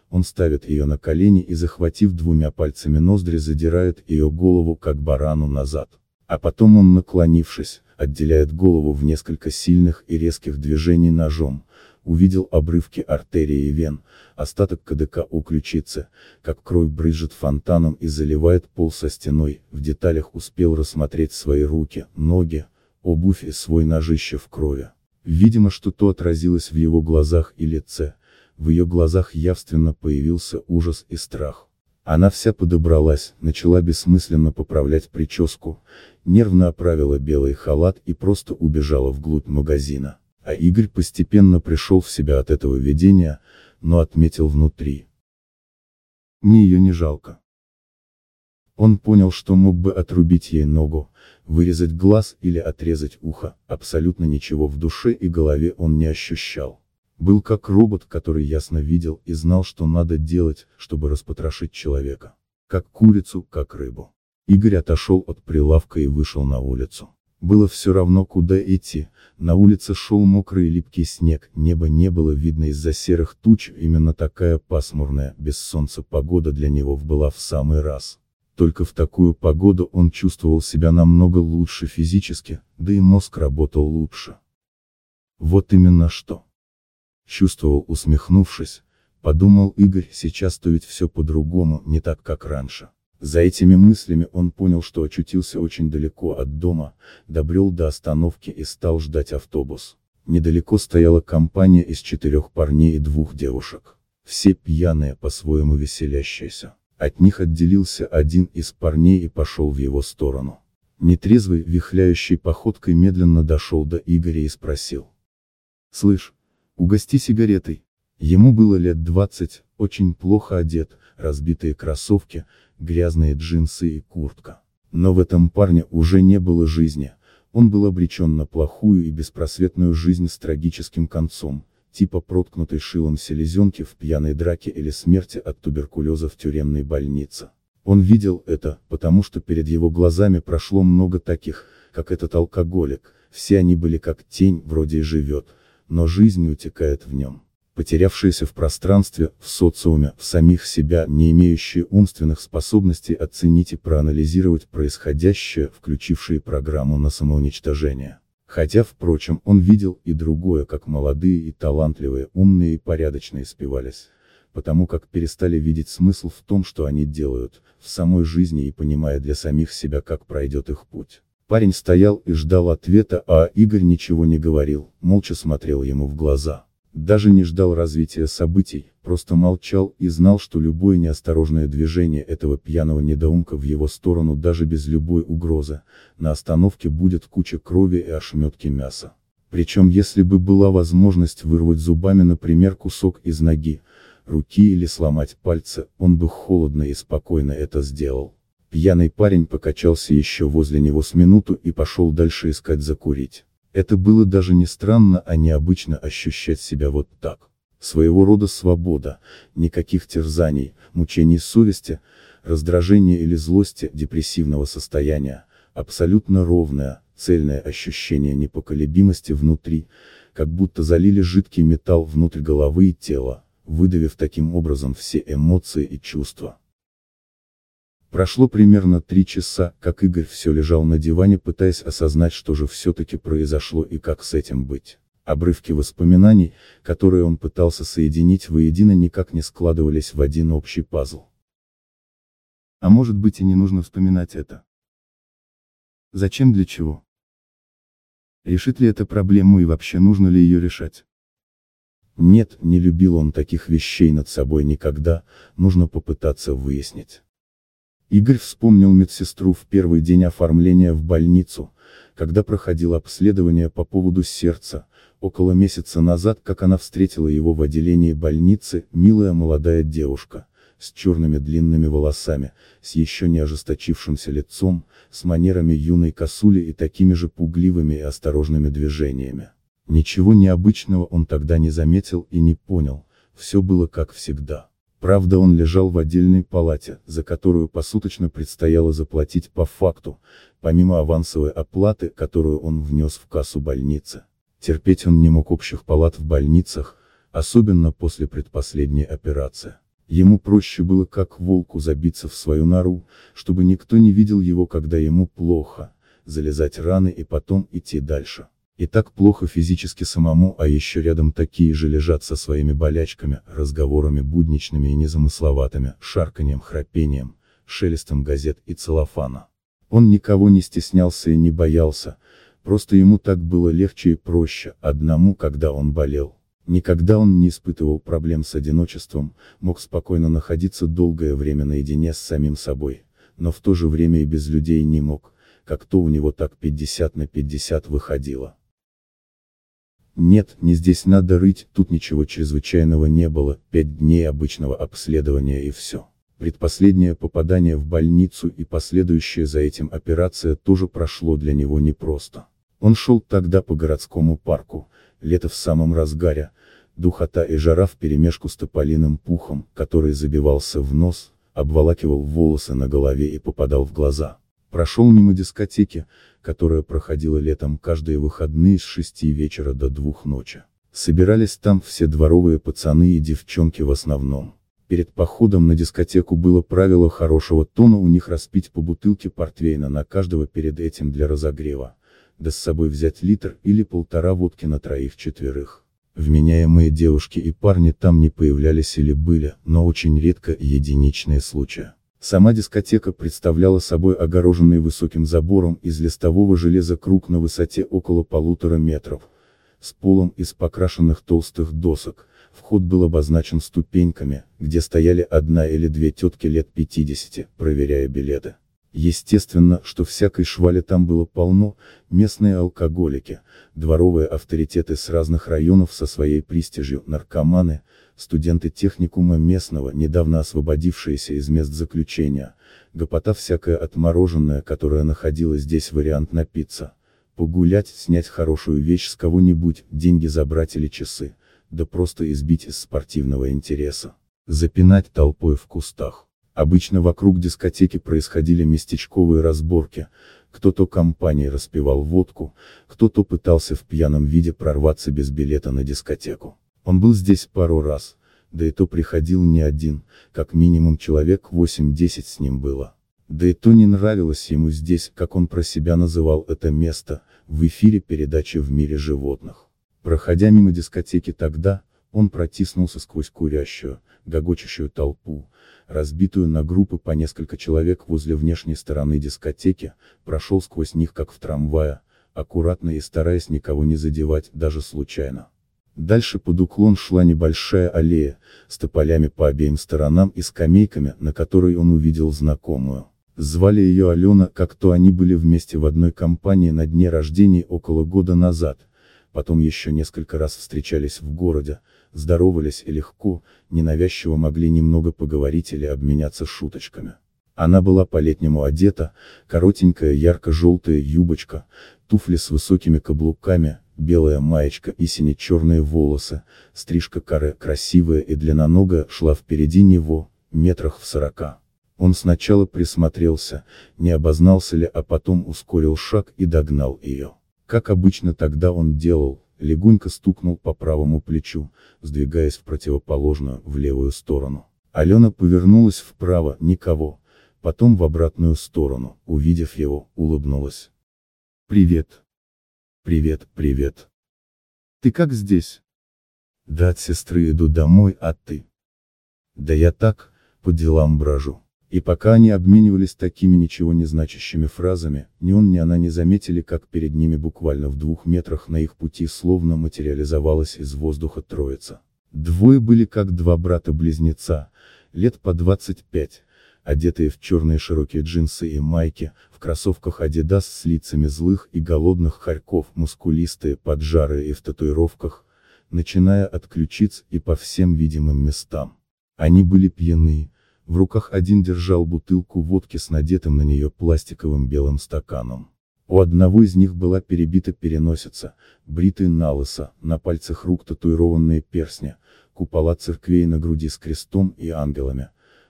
он ставит ее на колени и захватив двумя пальцами ноздри задирает ее голову как барану назад. А потом он наклонившись, отделяет голову в несколько сильных и резких движений ножом, увидел обрывки артерии и вен, остаток КДК у ключицы, как кровь брызжет фонтаном и заливает пол со стеной, в деталях успел рассмотреть свои руки, ноги, обувь и свой ножище в крови. Видимо что-то отразилось в его глазах и лице, в ее глазах явственно появился ужас и страх. Она вся подобралась, начала бессмысленно поправлять прическу, нервно оправила белый халат и просто убежала вглубь магазина. А Игорь постепенно пришел в себя от этого видения, но отметил внутри. Мне ее не жалко. Он понял, что мог бы отрубить ей ногу, вырезать глаз или отрезать ухо, абсолютно ничего в душе и голове он не ощущал. Был как робот, который ясно видел и знал, что надо делать, чтобы распотрошить человека. Как курицу, как рыбу. Игорь отошел от прилавка и вышел на улицу. Было все равно куда идти, на улице шел мокрый липкий снег, небо не было видно из-за серых туч, именно такая пасмурная, без солнца погода для него была в самый раз. Только в такую погоду он чувствовал себя намного лучше физически, да и мозг работал лучше. Вот именно что. Чувствовал усмехнувшись, подумал Игорь, сейчас-то ведь все по-другому, не так как раньше. За этими мыслями он понял, что очутился очень далеко от дома, добрел до остановки и стал ждать автобус. Недалеко стояла компания из четырех парней и двух девушек. Все пьяные, по-своему веселящиеся. От них отделился один из парней и пошел в его сторону. Нетрезвый, вихляющей походкой медленно дошел до Игоря и спросил. «Слышь, угости сигаретой». Ему было лет двадцать, очень плохо одет, разбитые кроссовки, грязные джинсы и куртка. Но в этом парне уже не было жизни, он был обречен на плохую и беспросветную жизнь с трагическим концом, типа проткнутой шилом селезенки в пьяной драке или смерти от туберкулеза в тюремной больнице. Он видел это, потому что перед его глазами прошло много таких, как этот алкоголик, все они были как тень, вроде и живет, но жизнь утекает в нем. Потерявшиеся в пространстве, в социуме, в самих себя, не имеющие умственных способностей оценить и проанализировать происходящее, включившие программу на самоуничтожение. Хотя, впрочем, он видел и другое, как молодые и талантливые, умные и порядочные спивались. Потому как перестали видеть смысл в том, что они делают, в самой жизни и понимая для самих себя, как пройдет их путь. Парень стоял и ждал ответа, а Игорь ничего не говорил, молча смотрел ему в глаза. Даже не ждал развития событий, просто молчал и знал, что любое неосторожное движение этого пьяного недоумка в его сторону даже без любой угрозы, на остановке будет куча крови и ошметки мяса. Причем если бы была возможность вырвать зубами например кусок из ноги, руки или сломать пальцы, он бы холодно и спокойно это сделал. Пьяный парень покачался еще возле него с минуту и пошел дальше искать закурить. Это было даже не странно, а необычно ощущать себя вот так. Своего рода свобода, никаких терзаний, мучений совести, раздражения или злости, депрессивного состояния, абсолютно ровное, цельное ощущение непоколебимости внутри, как будто залили жидкий металл внутрь головы и тела, выдавив таким образом все эмоции и чувства. Прошло примерно три часа, как Игорь все лежал на диване пытаясь осознать что же все-таки произошло и как с этим быть. Обрывки воспоминаний, которые он пытался соединить воедино никак не складывались в один общий пазл. А может быть и не нужно вспоминать это. Зачем для чего? Решит ли это проблему и вообще нужно ли ее решать? Нет, не любил он таких вещей над собой никогда, нужно попытаться выяснить. Игорь вспомнил медсестру в первый день оформления в больницу, когда проходил обследование по поводу сердца, около месяца назад, как она встретила его в отделении больницы, милая молодая девушка, с черными длинными волосами, с еще не ожесточившимся лицом, с манерами юной косули и такими же пугливыми и осторожными движениями. Ничего необычного он тогда не заметил и не понял, все было как всегда. Правда он лежал в отдельной палате, за которую посуточно предстояло заплатить по факту, помимо авансовой оплаты, которую он внес в кассу больницы. Терпеть он не мог общих палат в больницах, особенно после предпоследней операции. Ему проще было как волку забиться в свою нору, чтобы никто не видел его когда ему плохо, залезать раны и потом идти дальше. И так плохо физически самому, а еще рядом такие же лежат со своими болячками, разговорами будничными и незамысловатыми, шарканьем, храпением, шелестом газет и целлофана. Он никого не стеснялся и не боялся, просто ему так было легче и проще, одному, когда он болел. Никогда он не испытывал проблем с одиночеством, мог спокойно находиться долгое время наедине с самим собой, но в то же время и без людей не мог, как то у него так 50 на 50 выходило. Нет, не здесь надо рыть, тут ничего чрезвычайного не было, пять дней обычного обследования и все. Предпоследнее попадание в больницу и последующая за этим операция тоже прошло для него непросто. Он шел тогда по городскому парку, лето в самом разгаре, духота и жара вперемешку с тополиным пухом, который забивался в нос, обволакивал волосы на голове и попадал в глаза. Прошел мимо дискотеки, которая проходила летом каждые выходные с шести вечера до двух ночи. Собирались там все дворовые пацаны и девчонки в основном. Перед походом на дискотеку было правило хорошего тона у них распить по бутылке портвейна на каждого перед этим для разогрева, да с собой взять литр или полтора водки на троих-четверых. Вменяемые девушки и парни там не появлялись или были, но очень редко единичные случаи. Сама дискотека представляла собой огороженный высоким забором из листового железа круг на высоте около полутора метров, с полом из покрашенных толстых досок, вход был обозначен ступеньками, где стояли одна или две тетки лет 50, проверяя билеты. Естественно, что всякой швали там было полно, местные алкоголики, дворовые авторитеты с разных районов со своей пристижью, наркоманы, студенты техникума местного, недавно освободившиеся из мест заключения, гопота всякая отмороженная, которая находила здесь вариант напиться, погулять, снять хорошую вещь с кого-нибудь, деньги забрать или часы, да просто избить из спортивного интереса, запинать толпой в кустах. Обычно вокруг дискотеки происходили местечковые разборки, кто-то компанией распивал водку, кто-то пытался в пьяном виде прорваться без билета на дискотеку. Он был здесь пару раз, да и то приходил не один, как минимум человек 8-10 с ним было. Да и то не нравилось ему здесь, как он про себя называл это место, в эфире передачи «В мире животных». Проходя мимо дискотеки тогда, он протиснулся сквозь курящую, гогочущую толпу, разбитую на группы по несколько человек возле внешней стороны дискотеки, прошел сквозь них как в трамвае, аккуратно и стараясь никого не задевать, даже случайно. Дальше под уклон шла небольшая аллея, с тополями по обеим сторонам и скамейками, на которой он увидел знакомую. Звали ее Алена, как то они были вместе в одной компании на дне рождения около года назад, потом еще несколько раз встречались в городе, здоровались и легко, ненавязчиво могли немного поговорить или обменяться шуточками. Она была по-летнему одета, коротенькая ярко-желтая юбочка, туфли с высокими каблуками, белая маечка и сине-черные волосы, стрижка каре красивая и длинноногая шла впереди него, метрах в сорока. Он сначала присмотрелся, не обознался ли, а потом ускорил шаг и догнал ее. Как обычно тогда он делал, легонько стукнул по правому плечу, сдвигаясь в противоположную, в левую сторону. Алена повернулась вправо, никого, потом в обратную сторону, увидев его, улыбнулась. «Привет. Привет, привет. Ты как здесь?» «Да от сестры иду домой, а ты?» «Да я так, по делам брожу». И пока они обменивались такими ничего не значащими фразами, ни он ни она не заметили, как перед ними буквально в двух метрах на их пути словно материализовалась из воздуха троица. Двое были как два брата-близнеца, лет по 25, одетые в черные широкие джинсы и майки, в кроссовках Adidas с лицами злых и голодных хорьков, мускулистые, поджарые и в татуировках, начиная от ключиц и по всем видимым местам. Они были пьяны, в руках один держал бутылку водки с надетым на нее пластиковым белым стаканом. У одного из них была перебита переносица, бритый налысо, на пальцах рук татуированные перстни, купола церквей на груди с крестом и ангелами,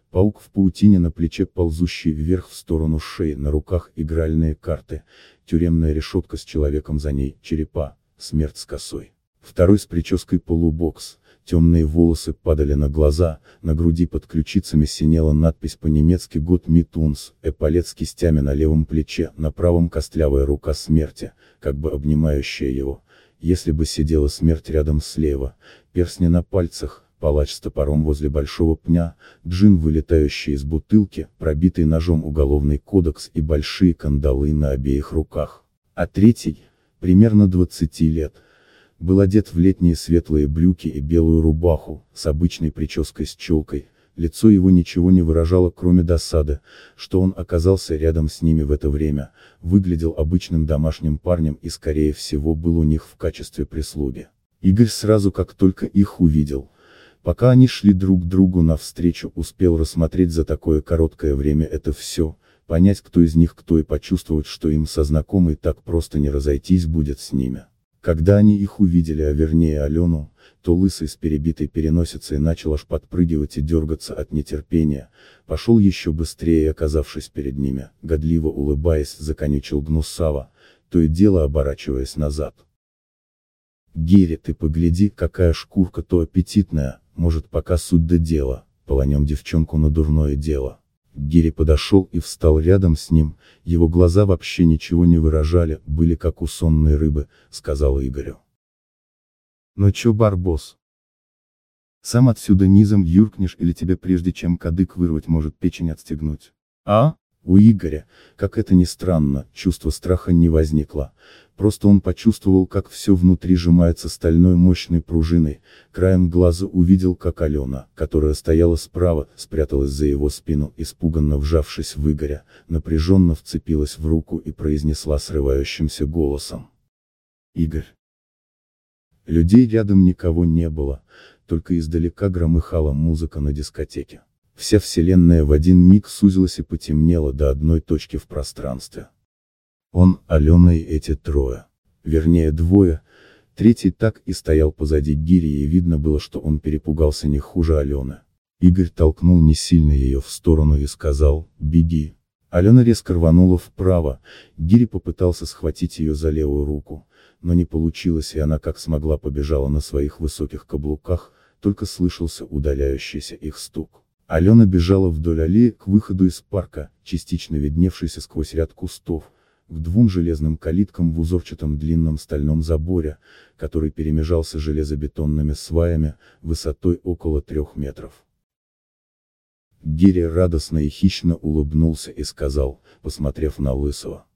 паук в паутине на плече ползущий вверх в сторону шеи, на руках игральные карты, тюремная решетка с человеком за ней, черепа, смерть с косой. Второй с прической полубокс, темные волосы падали на глаза, на груди под ключицами синела надпись по-немецки «Год Митунс», эполет с кистями на левом плече, на правом костлявая рука смерти, как бы обнимающая его. Если бы сидела смерть рядом слева, перстни на пальцах, палач с топором возле большого пня, джин вылетающий из бутылки, пробитый ножом уголовный кодекс и большие кандалы на обеих руках. А третий, примерно 20 лет, был одет в летние светлые брюки и белую рубаху, с обычной прической с челкой, лицо его ничего не выражало кроме досады, что он оказался рядом с ними в это время, выглядел обычным домашним парнем и скорее всего был у них в качестве прислуги. Игорь сразу как только их увидел, пока они шли друг другу навстречу успел рассмотреть за такое короткое время это все, понять кто из них кто и почувствовать что им со знакомой так просто не разойтись будет с ними. Когда они их увидели, а вернее Алену, то лысый с перебитой переносицей начал аж подпрыгивать и дергаться от нетерпения, пошел еще быстрее и оказавшись перед ними, годливо улыбаясь, законючил гнусава, то и дело оборачиваясь назад. Гери, ты погляди, какая шкурка то аппетитная, может пока суть до дела, полонем девчонку на дурное дело. Гири подошел и встал рядом с ним, его глаза вообще ничего не выражали, были как у сонной рыбы, сказал Игорю. Ну чё, барбос? Сам отсюда низом юркнешь или тебе прежде чем кадык вырвать может печень отстегнуть? А? У Игоря, как это ни странно, чувство страха не возникло, просто он почувствовал как все внутри сжимается стальной мощной пружиной, краем глаза увидел как Алена, которая стояла справа, спряталась за его спину, испуганно вжавшись в Игоря, напряженно вцепилась в руку и произнесла срывающимся голосом. Игорь. Людей рядом никого не было, только издалека громыхала музыка на дискотеке. Вся вселенная в один миг сузилась и потемнела до одной точки в пространстве. Он, Алена и эти трое. Вернее двое, третий так и стоял позади гири и видно было что он перепугался не хуже Алены. Игорь толкнул не сильно ее в сторону и сказал, беги. Алена резко рванула вправо, Гири попытался схватить ее за левую руку, но не получилось и она как смогла побежала на своих высоких каблуках, только слышался удаляющийся их стук. Алена бежала вдоль аллеи к выходу из парка, частично видневшийся сквозь ряд кустов, к двум железным калиткам в узорчатом длинном стальном заборе, который перемежался железобетонными сваями, высотой около трех метров. Гири радостно и хищно улыбнулся и сказал, посмотрев на Лысого.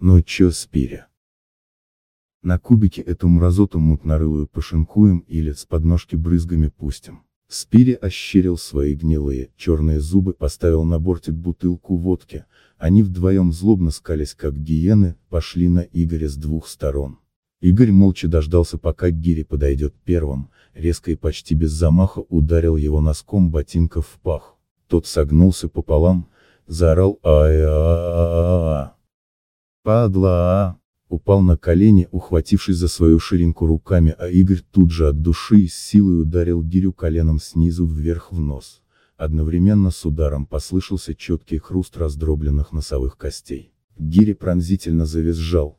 Ну чё, Спири? На кубике эту мразоту мутнорылую пошинкуем или с подножки брызгами пустим. Спири ощерил свои гнилые, черные зубы, поставил на бортик бутылку водки, они вдвоем злобно скались как гиены, пошли на Игоря с двух сторон. Игорь молча дождался пока Гири подойдет первым, резко и почти без замаха ударил его носком ботинка в пах. Тот согнулся пополам, заорал а-а-а-а-а. Падла-а! Упал на колени, ухватившись за свою ширинку руками, а Игорь тут же от души и с силой ударил гирю коленом снизу вверх в нос. Одновременно с ударом послышался четкий хруст раздробленных носовых костей. Гири пронзительно завизжал.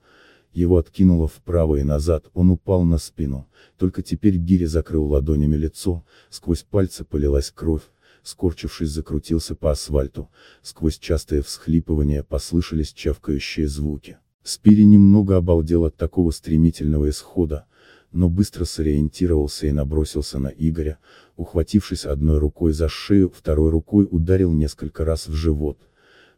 Его откинуло вправо и назад, он упал на спину, только теперь Гири закрыл ладонями лицо, сквозь пальцы полилась кровь, скорчившись закрутился по асфальту, сквозь частые всхлипывания послышались чавкающие звуки. Спири немного обалдел от такого стремительного исхода, но быстро сориентировался и набросился на Игоря, ухватившись одной рукой за шею, второй рукой ударил несколько раз в живот.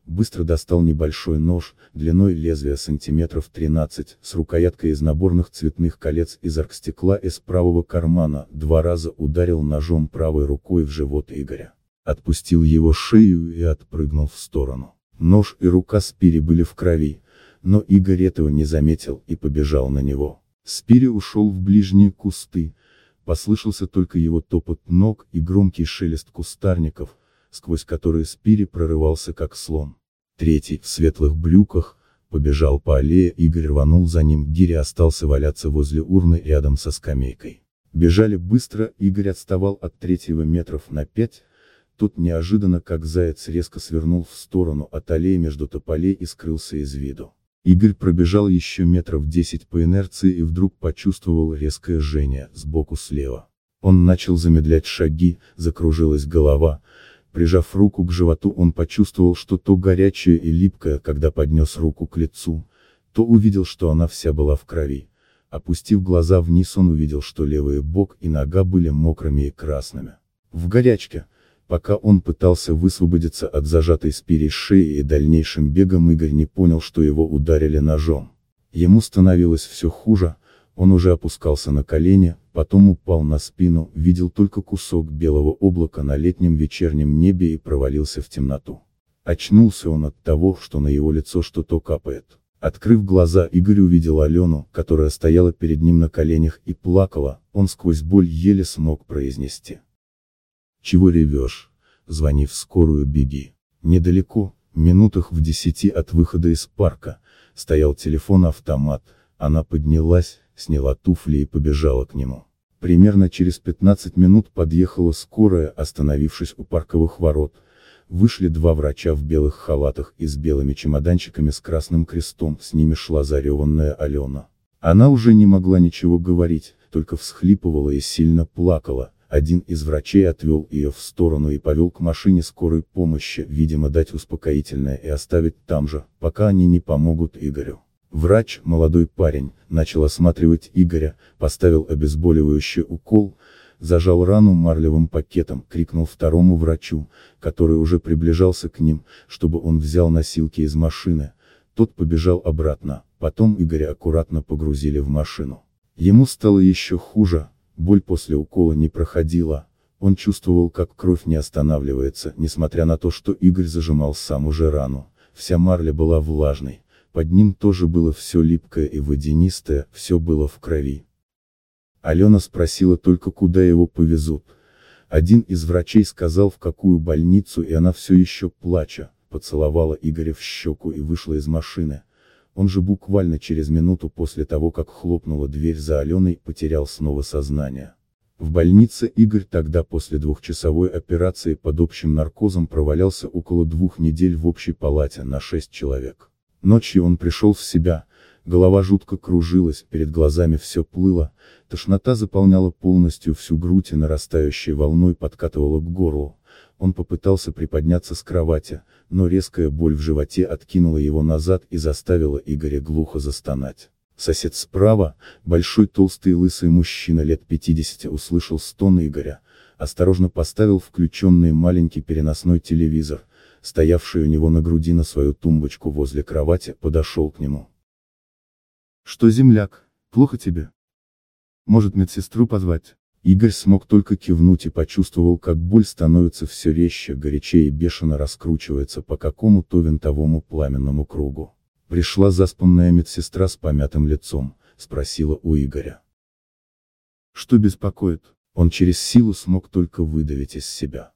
Быстро достал небольшой нож, длиной лезвия сантиметров 13, с рукояткой из наборных цветных колец из аркстекла из правого кармана, два раза ударил ножом правой рукой в живот Игоря. Отпустил его шею и отпрыгнул в сторону. Нож и рука Спири были в крови, но Игорь этого не заметил и побежал на него. Спири ушел в ближние кусты, послышался только его топот ног и громкий шелест кустарников, сквозь которые Спири прорывался как слон. Третий, в светлых брюках, побежал по аллее, Игорь рванул за ним, Гири остался валяться возле урны рядом со скамейкой. Бежали быстро, Игорь отставал от третьего метров на пять, тот неожиданно как заяц резко свернул в сторону от аллеи между тополей и скрылся из виду. Игорь пробежал еще метров десять по инерции и вдруг почувствовал резкое жжение, сбоку слева. Он начал замедлять шаги, закружилась голова, прижав руку к животу он почувствовал что то горячее и липкое, когда поднес руку к лицу, то увидел что она вся была в крови. Опустив глаза вниз он увидел что левый бок и нога были мокрыми и красными. В горячке, Пока он пытался высвободиться от зажатой спири шеи и дальнейшим бегом Игорь не понял, что его ударили ножом. Ему становилось все хуже, он уже опускался на колени, потом упал на спину, видел только кусок белого облака на летнем вечернем небе и провалился в темноту. Очнулся он от того, что на его лицо что-то капает. Открыв глаза, Игорь увидел Алену, которая стояла перед ним на коленях и плакала, он сквозь боль еле смог произнести. Чего ревешь? Звони в скорую, беги. Недалеко, минутах в десяти от выхода из парка, стоял телефон-автомат, она поднялась, сняла туфли и побежала к нему. Примерно через 15 минут подъехала скорая, остановившись у парковых ворот. Вышли два врача в белых халатах и с белыми чемоданчиками с красным крестом, с ними шла зареванная Алена. Она уже не могла ничего говорить, только всхлипывала и сильно плакала, один из врачей отвел ее в сторону и повел к машине скорой помощи, видимо дать успокоительное и оставить там же, пока они не помогут Игорю. Врач, молодой парень, начал осматривать Игоря, поставил обезболивающий укол, зажал рану марлевым пакетом, крикнул второму врачу, который уже приближался к ним, чтобы он взял носилки из машины. Тот побежал обратно, потом Игоря аккуратно погрузили в машину. Ему стало еще хуже, Боль после укола не проходила, он чувствовал как кровь не останавливается, несмотря на то что Игорь зажимал сам уже рану, вся марля была влажной, под ним тоже было все липкое и водянистое, все было в крови. Алена спросила только куда его повезут. Один из врачей сказал в какую больницу и она все еще плача, поцеловала Игоря в щеку и вышла из машины. Он же буквально через минуту после того, как хлопнула дверь за Аленой, потерял снова сознание. В больнице Игорь тогда после двухчасовой операции под общим наркозом провалялся около двух недель в общей палате на шесть человек. Ночью он пришел в себя, голова жутко кружилась, перед глазами все плыло, тошнота заполняла полностью всю грудь и нарастающей волной подкатывала к горлу. Он попытался приподняться с кровати, но резкая боль в животе откинула его назад и заставила Игоря глухо застонать. Сосед справа, большой толстый лысый мужчина лет 50 услышал стон Игоря, осторожно поставил включенный маленький переносной телевизор, стоявший у него на груди на свою тумбочку возле кровати, подошел к нему. «Что, земляк, плохо тебе? Может медсестру позвать?» Игорь смог только кивнуть и почувствовал, как боль становится все резче, горячее и бешено раскручивается по какому-то винтовому пламенному кругу. Пришла заспанная медсестра с помятым лицом, спросила у Игоря. Что беспокоит? Он через силу смог только выдавить из себя.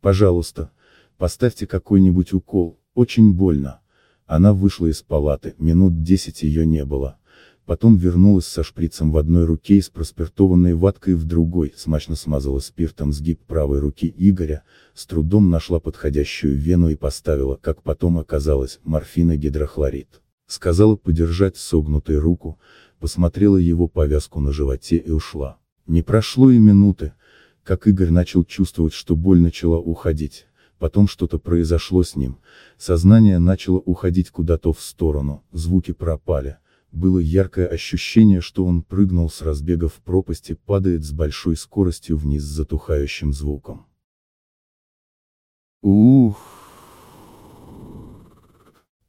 Пожалуйста, поставьте какой-нибудь укол, очень больно. Она вышла из палаты, минут десять ее не было, потом вернулась со шприцем в одной руке и с проспиртованной ваткой в другой, смачно смазала спиртом сгиб правой руки Игоря, с трудом нашла подходящую вену и поставила, как потом оказалось, морфиногидрохлорид. Сказала подержать согнутой руку, посмотрела его повязку на животе и ушла. Не прошло и минуты, как Игорь начал чувствовать, что боль начала уходить, потом что-то произошло с ним, сознание начало уходить куда-то в сторону, звуки пропали было яркое ощущение, что он прыгнул с разбега в пропасть и падает с большой скоростью вниз с затухающим звуком. Ух!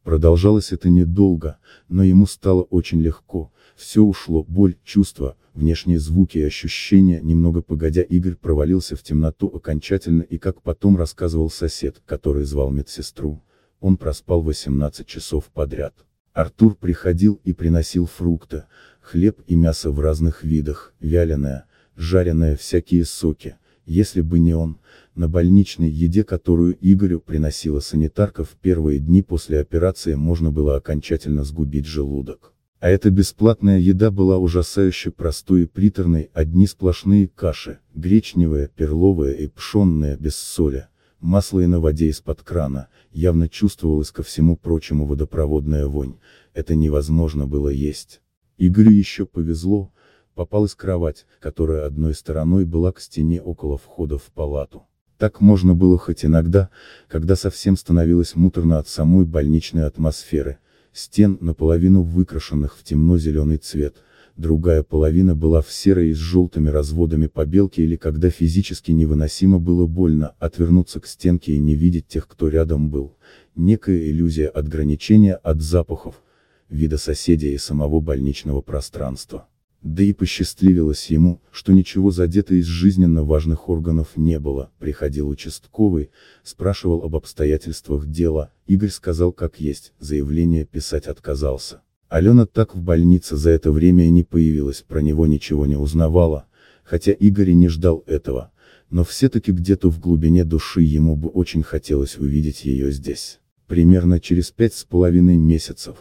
Продолжалось это недолго, но ему стало очень легко, все ушло, боль, чувства, внешние звуки и ощущения, немного погодя Игорь провалился в темноту окончательно и как потом рассказывал сосед, который звал медсестру, он проспал 18 часов подряд. Артур приходил и приносил фрукты, хлеб и мясо в разных видах, вяленое, жареное всякие соки, если бы не он, на больничной еде, которую Игорю приносила санитарка в первые дни после операции можно было окончательно сгубить желудок. А эта бесплатная еда была ужасающе простой и приторной, одни сплошные каши, гречневые, перловые и пшенные без соли, масло и на воде из-под крана, явно чувствовалась ко всему прочему водопроводная вонь, это невозможно было есть. Игорю еще повезло, попалась кровать, которая одной стороной была к стене около входа в палату. Так можно было хоть иногда, когда совсем становилось муторно от самой больничной атмосферы, стен, наполовину выкрашенных в темно-зеленый цвет, другая половина была в серой и с желтыми разводами побелки или когда физически невыносимо было больно, отвернуться к стенке и не видеть тех, кто рядом был, некая иллюзия отграничения от запахов, вида соседей и самого больничного пространства. Да и посчастливилось ему, что ничего задето из жизненно важных органов не было, приходил участковый, спрашивал об обстоятельствах дела, Игорь сказал как есть, заявление писать отказался. Алена так в больнице за это время и не появилась, про него ничего не узнавала, хотя Игорь и не ждал этого, но все-таки где-то в глубине души ему бы очень хотелось увидеть ее здесь. Примерно через пять с половиной месяцев,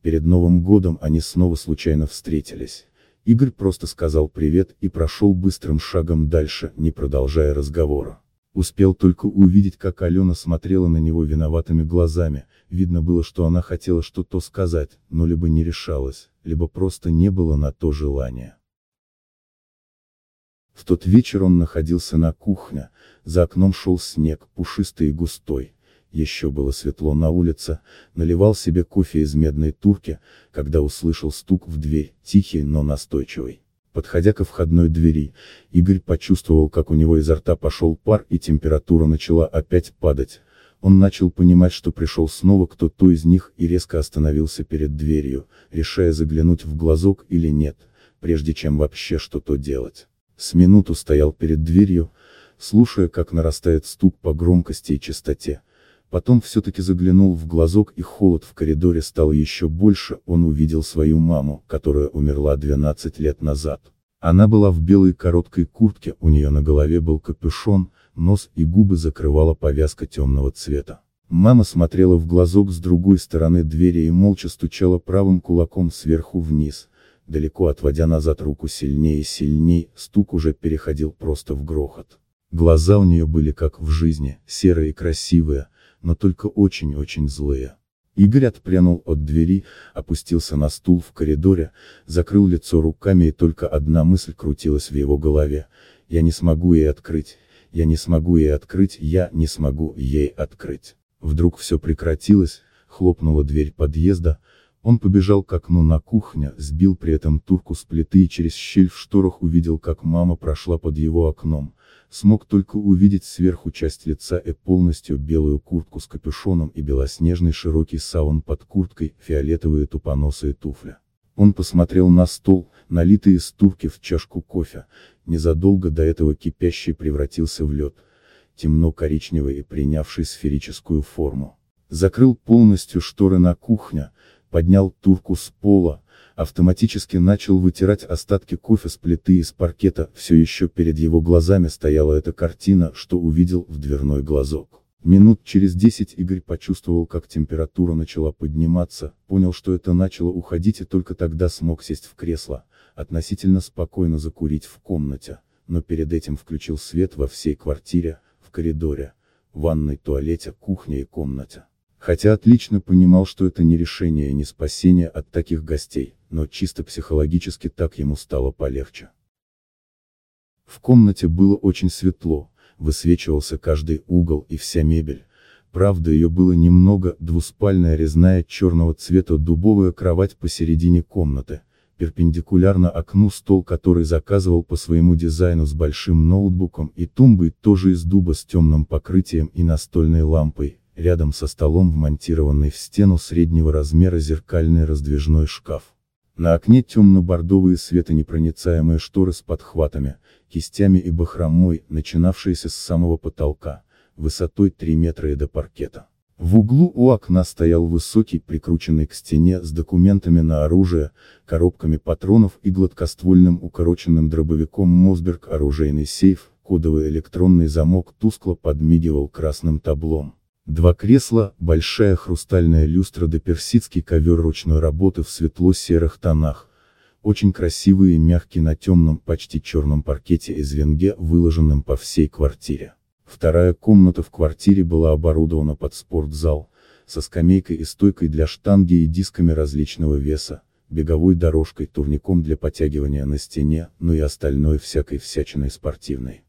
перед Новым годом они снова случайно встретились. Игорь просто сказал привет и прошел быстрым шагом дальше, не продолжая разговора. Успел только увидеть, как Алена смотрела на него виноватыми глазами, видно было, что она хотела что-то сказать, но либо не решалась, либо просто не было на то желания. В тот вечер он находился на кухне, за окном шел снег, пушистый и густой, еще было светло на улице, наливал себе кофе из медной турки, когда услышал стук в дверь, тихий, но настойчивый. Подходя ко входной двери, Игорь почувствовал, как у него изо рта пошел пар и температура начала опять падать. Он начал понимать, что пришел снова кто-то из них и резко остановился перед дверью, решая заглянуть в глазок или нет, прежде чем вообще что-то делать. С минуту стоял перед дверью, слушая, как нарастает стук по громкости и частоте. Потом все-таки заглянул в глазок и холод в коридоре стал еще больше, он увидел свою маму, которая умерла 12 лет назад. Она была в белой короткой куртке, у нее на голове был капюшон, нос и губы закрывала повязка темного цвета. Мама смотрела в глазок с другой стороны двери и молча стучала правым кулаком сверху вниз, далеко отводя назад руку сильнее и сильнее, стук уже переходил просто в грохот. Глаза у нее были как в жизни, серые и красивые, но только очень-очень злые. Игорь отпрянул от двери, опустился на стул в коридоре, закрыл лицо руками и только одна мысль крутилась в его голове. Я не смогу ей открыть, я не смогу ей открыть, я не смогу ей открыть. Вдруг все прекратилось, хлопнула дверь подъезда, он побежал к окну на кухне, сбил при этом турку с плиты и через щель в шторах увидел, как мама прошла под его окном, смог только увидеть сверху часть лица и полностью белую куртку с капюшоном и белоснежный широкий саун под курткой, фиолетовые тупоносые туфли. Он посмотрел на стол, налитый из турки в чашку кофе, незадолго до этого кипящий превратился в лед, темно-коричневый и принявший сферическую форму. Закрыл полностью шторы на кухне, поднял турку с пола, автоматически начал вытирать остатки кофе с плиты из паркета, все еще перед его глазами стояла эта картина, что увидел в дверной глазок. Минут через десять Игорь почувствовал, как температура начала подниматься, понял, что это начало уходить и только тогда смог сесть в кресло, относительно спокойно закурить в комнате, но перед этим включил свет во всей квартире, в коридоре, ванной, туалете, кухне и комнате. Хотя отлично понимал, что это не решение и не спасение от таких гостей, но чисто психологически так ему стало полегче. В комнате было очень светло, высвечивался каждый угол и вся мебель. Правда ее было немного, двуспальная резная черного цвета дубовая кровать посередине комнаты, перпендикулярно окну стол, который заказывал по своему дизайну с большим ноутбуком и тумбой тоже из дуба с темным покрытием и настольной лампой, рядом со столом вмонтированный в стену среднего размера зеркальный раздвижной шкаф. На окне темно-бордовые светонепроницаемые шторы с подхватами, кистями и бахромой, начинавшиеся с самого потолка, высотой 3 метра и до паркета. В углу у окна стоял высокий, прикрученный к стене, с документами на оружие, коробками патронов и гладкоствольным укороченным дробовиком Мосберг оружейный сейф, кодовый электронный замок тускло подмигивал красным таблом. Два кресла, большая хрустальная люстра да персидский ковер ручной работы в светло-серых тонах. Очень красивый и мягкий на темном, почти черном паркете из венге, выложенном по всей квартире. Вторая комната в квартире была оборудована под спортзал, со скамейкой и стойкой для штанги и дисками различного веса, беговой дорожкой, турником для подтягивания на стене, ну и остальной всякой всячиной спортивной.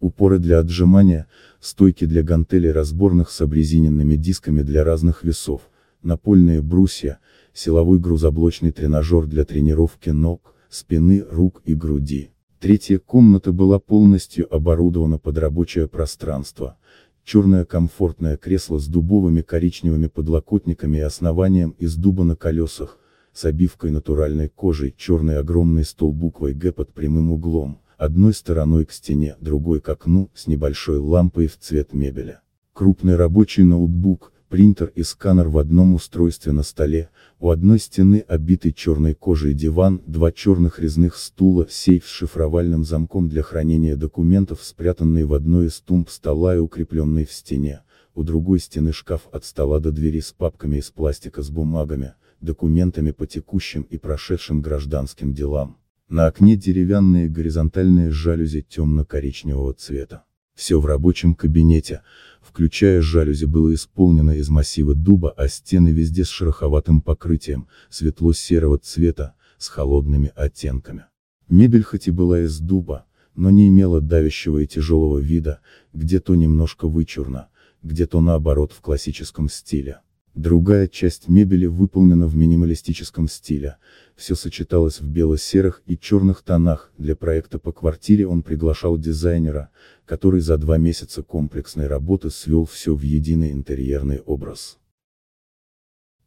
Упоры для отжимания, стойки для гантелей разборных с обрезиненными дисками для разных весов, напольные брусья, силовой грузоблочный тренажер для тренировки ног, спины, рук и груди. Третья комната была полностью оборудована под рабочее пространство. Черное комфортное кресло с дубовыми коричневыми подлокотниками и основанием из дуба на колесах, с обивкой натуральной кожей, черный огромный стол буквой Г под прямым углом, одной стороной к стене, другой к окну, с небольшой лампой в цвет мебели. Крупный рабочий ноутбук, принтер и сканер в одном устройстве на столе, у одной стены обитый черной кожей диван, два черных резных стула, сейф с шифровальным замком для хранения документов, спрятанный в одной из тумб стола и укрепленный в стене, у другой стены шкаф от стола до двери с папками из пластика с бумагами, документами по текущим и прошедшим гражданским делам. На окне деревянные горизонтальные жалюзи темно-коричневого цвета. Все в рабочем кабинете, включая жалюзи было исполнено из массива дуба, а стены везде с шероховатым покрытием, светло-серого цвета, с холодными оттенками. Мебель хоть и была из дуба, но не имела давящего и тяжелого вида, где-то немножко вычурно, где-то наоборот в классическом стиле. Другая часть мебели выполнена в минималистическом стиле, все сочеталось в бело-серых и черных тонах, для проекта по квартире он приглашал дизайнера, который за два месяца комплексной работы свел все в единый интерьерный образ.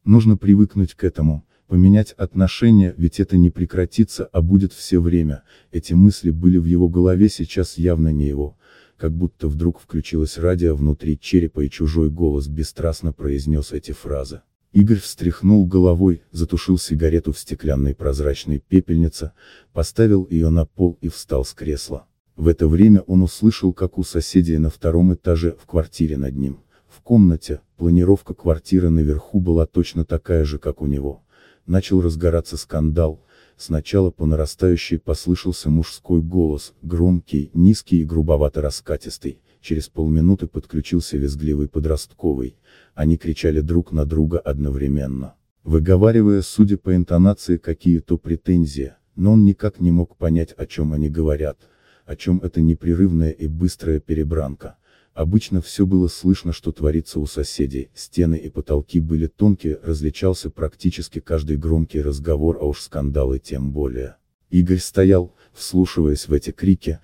Нужно привыкнуть к этому, поменять отношения, ведь это не прекратится, а будет все время, эти мысли были в его голове сейчас явно не его, как будто вдруг включилось радио внутри черепа и чужой голос бесстрастно произнес эти фразы. Игорь встряхнул головой, затушил сигарету в стеклянной прозрачной пепельнице, поставил ее на пол и встал с кресла. В это время он услышал, как у соседей на втором этаже, в квартире над ним, в комнате, планировка квартиры наверху была точно такая же, как у него. Начал разгораться скандал, Сначала по нарастающей послышался мужской голос, громкий, низкий и грубовато-раскатистый, через полминуты подключился визгливый подростковый, они кричали друг на друга одновременно, выговаривая, судя по интонации, какие-то претензии, но он никак не мог понять, о чем они говорят, о чем эта непрерывная и быстрая перебранка. Обычно все было слышно, что творится у соседей, стены и потолки были тонкие, различался практически каждый громкий разговор, а уж скандалы тем более. Игорь стоял, вслушиваясь в эти крики,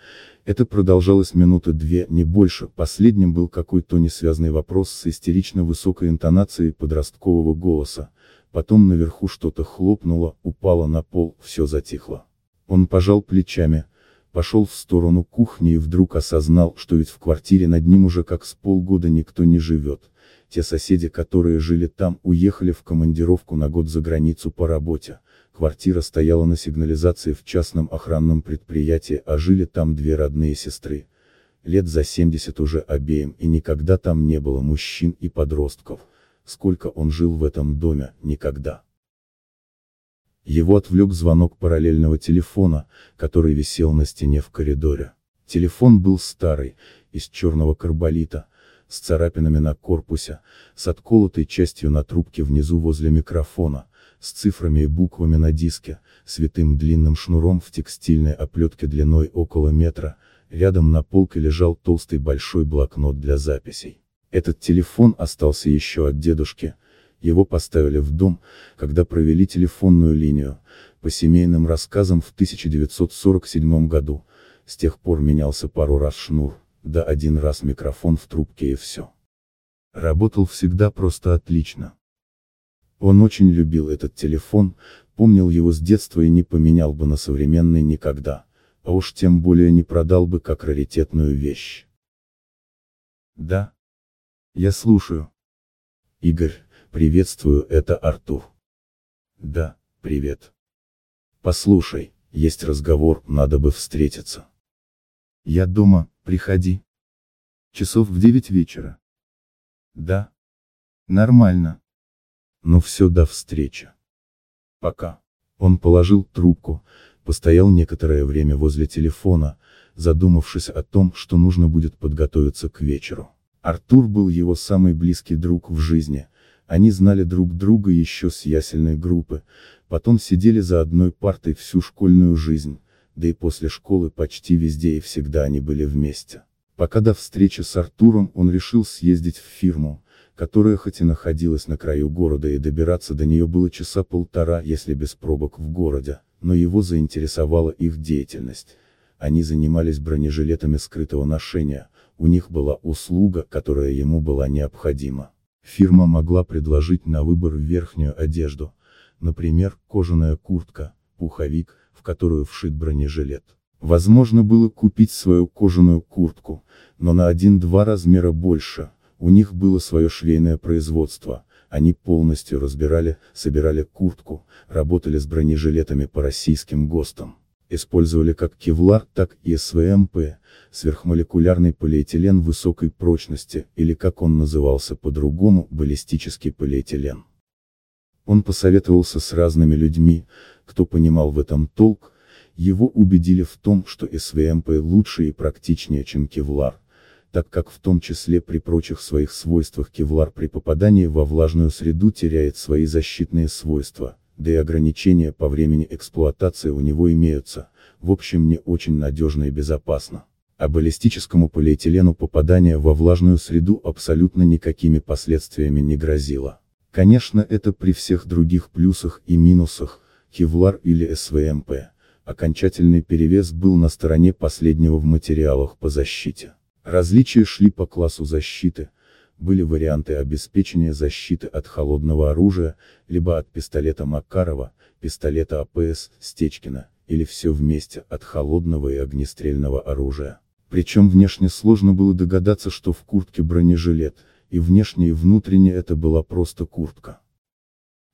это продолжалось минуты две, не больше, последним был какой-то несвязный вопрос с истерично высокой интонацией подросткового голоса, потом наверху что-то хлопнуло, упало на пол, все затихло. Он пожал плечами, пошел в сторону кухни и вдруг осознал, что ведь в квартире над ним уже как с полгода никто не живет. Те соседи, которые жили там, уехали в командировку на год за границу по работе. Квартира стояла на сигнализации в частном охранном предприятии, а жили там две родные сестры. Лет за 70 уже обеим, и никогда там не было мужчин и подростков. Сколько он жил в этом доме, никогда. Его отвлек звонок параллельного телефона, который висел на стене в коридоре. Телефон был старый, из черного карболита, с царапинами на корпусе, с отколотой частью на трубке внизу возле микрофона, с цифрами и буквами на диске, с витым длинным шнуром в текстильной оплетке длиной около метра, рядом на полке лежал толстый большой блокнот для записей. Этот телефон остался еще от дедушки, его поставили в дом, когда провели телефонную линию, по семейным рассказам в 1947 году, с тех пор менялся пару раз шнур, да один раз микрофон в трубке и все. Работал всегда просто отлично. Он очень любил этот телефон, помнил его с детства и не поменял бы на современный никогда, а уж тем более не продал бы как раритетную вещь. Да. Я слушаю. Игорь, Приветствую, это Артур. Да, привет. Послушай, есть разговор, надо бы встретиться. Я дома, приходи. Часов в девять вечера. Да. Нормально. Ну все, до встречи. Пока. Он положил трубку, Постоял некоторое время возле телефона, задумавшись о том, что нужно будет подготовиться к вечеру. Артур был его самый близкий друг в жизни, они знали друг друга еще с ясельной группы, потом сидели за одной партой всю школьную жизнь, да и после школы почти везде и всегда они были вместе. Пока до встречи с Артуром он решил съездить в фирму, которая хоть и находилась на краю города и добираться до нее было часа полтора, если без пробок в городе, но его заинтересовала их деятельность. Они занимались бронежилетами скрытого ношения, у них была услуга, которая ему была необходима. Фирма могла предложить на выбор верхнюю одежду, например, кожаная куртка, пуховик, в которую вшит бронежилет. Возможно было купить свою кожаную куртку, но на один-два размера больше, у них было свое швейное производство, они полностью разбирали, собирали куртку, работали с бронежилетами по российским ГОСТам. Использовали как кевлар, так и СВМП, сверхмолекулярный полиэтилен высокой прочности, или как он назывался по-другому, баллистический полиэтилен. Он посоветовался с разными людьми, кто понимал в этом толк, его убедили в том, что СВМП лучше и практичнее, чем кевлар, так как в том числе при прочих своих свойствах кевлар при попадании во влажную среду теряет свои защитные свойства, да и ограничения по времени эксплуатации у него имеются, в общем не очень надежно и безопасно. А баллистическому полиэтилену попадание во влажную среду абсолютно никакими последствиями не грозило. Конечно это при всех других плюсах и минусах, кевлар или СВМП, окончательный перевес был на стороне последнего в материалах по защите. Различия шли по классу защиты, были варианты обеспечения защиты от холодного оружия, либо от пистолета Макарова, пистолета АПС, Стечкина, или все вместе от холодного и огнестрельного оружия. Причем внешне сложно было догадаться, что в куртке бронежилет, и внешне и внутренне это была просто куртка.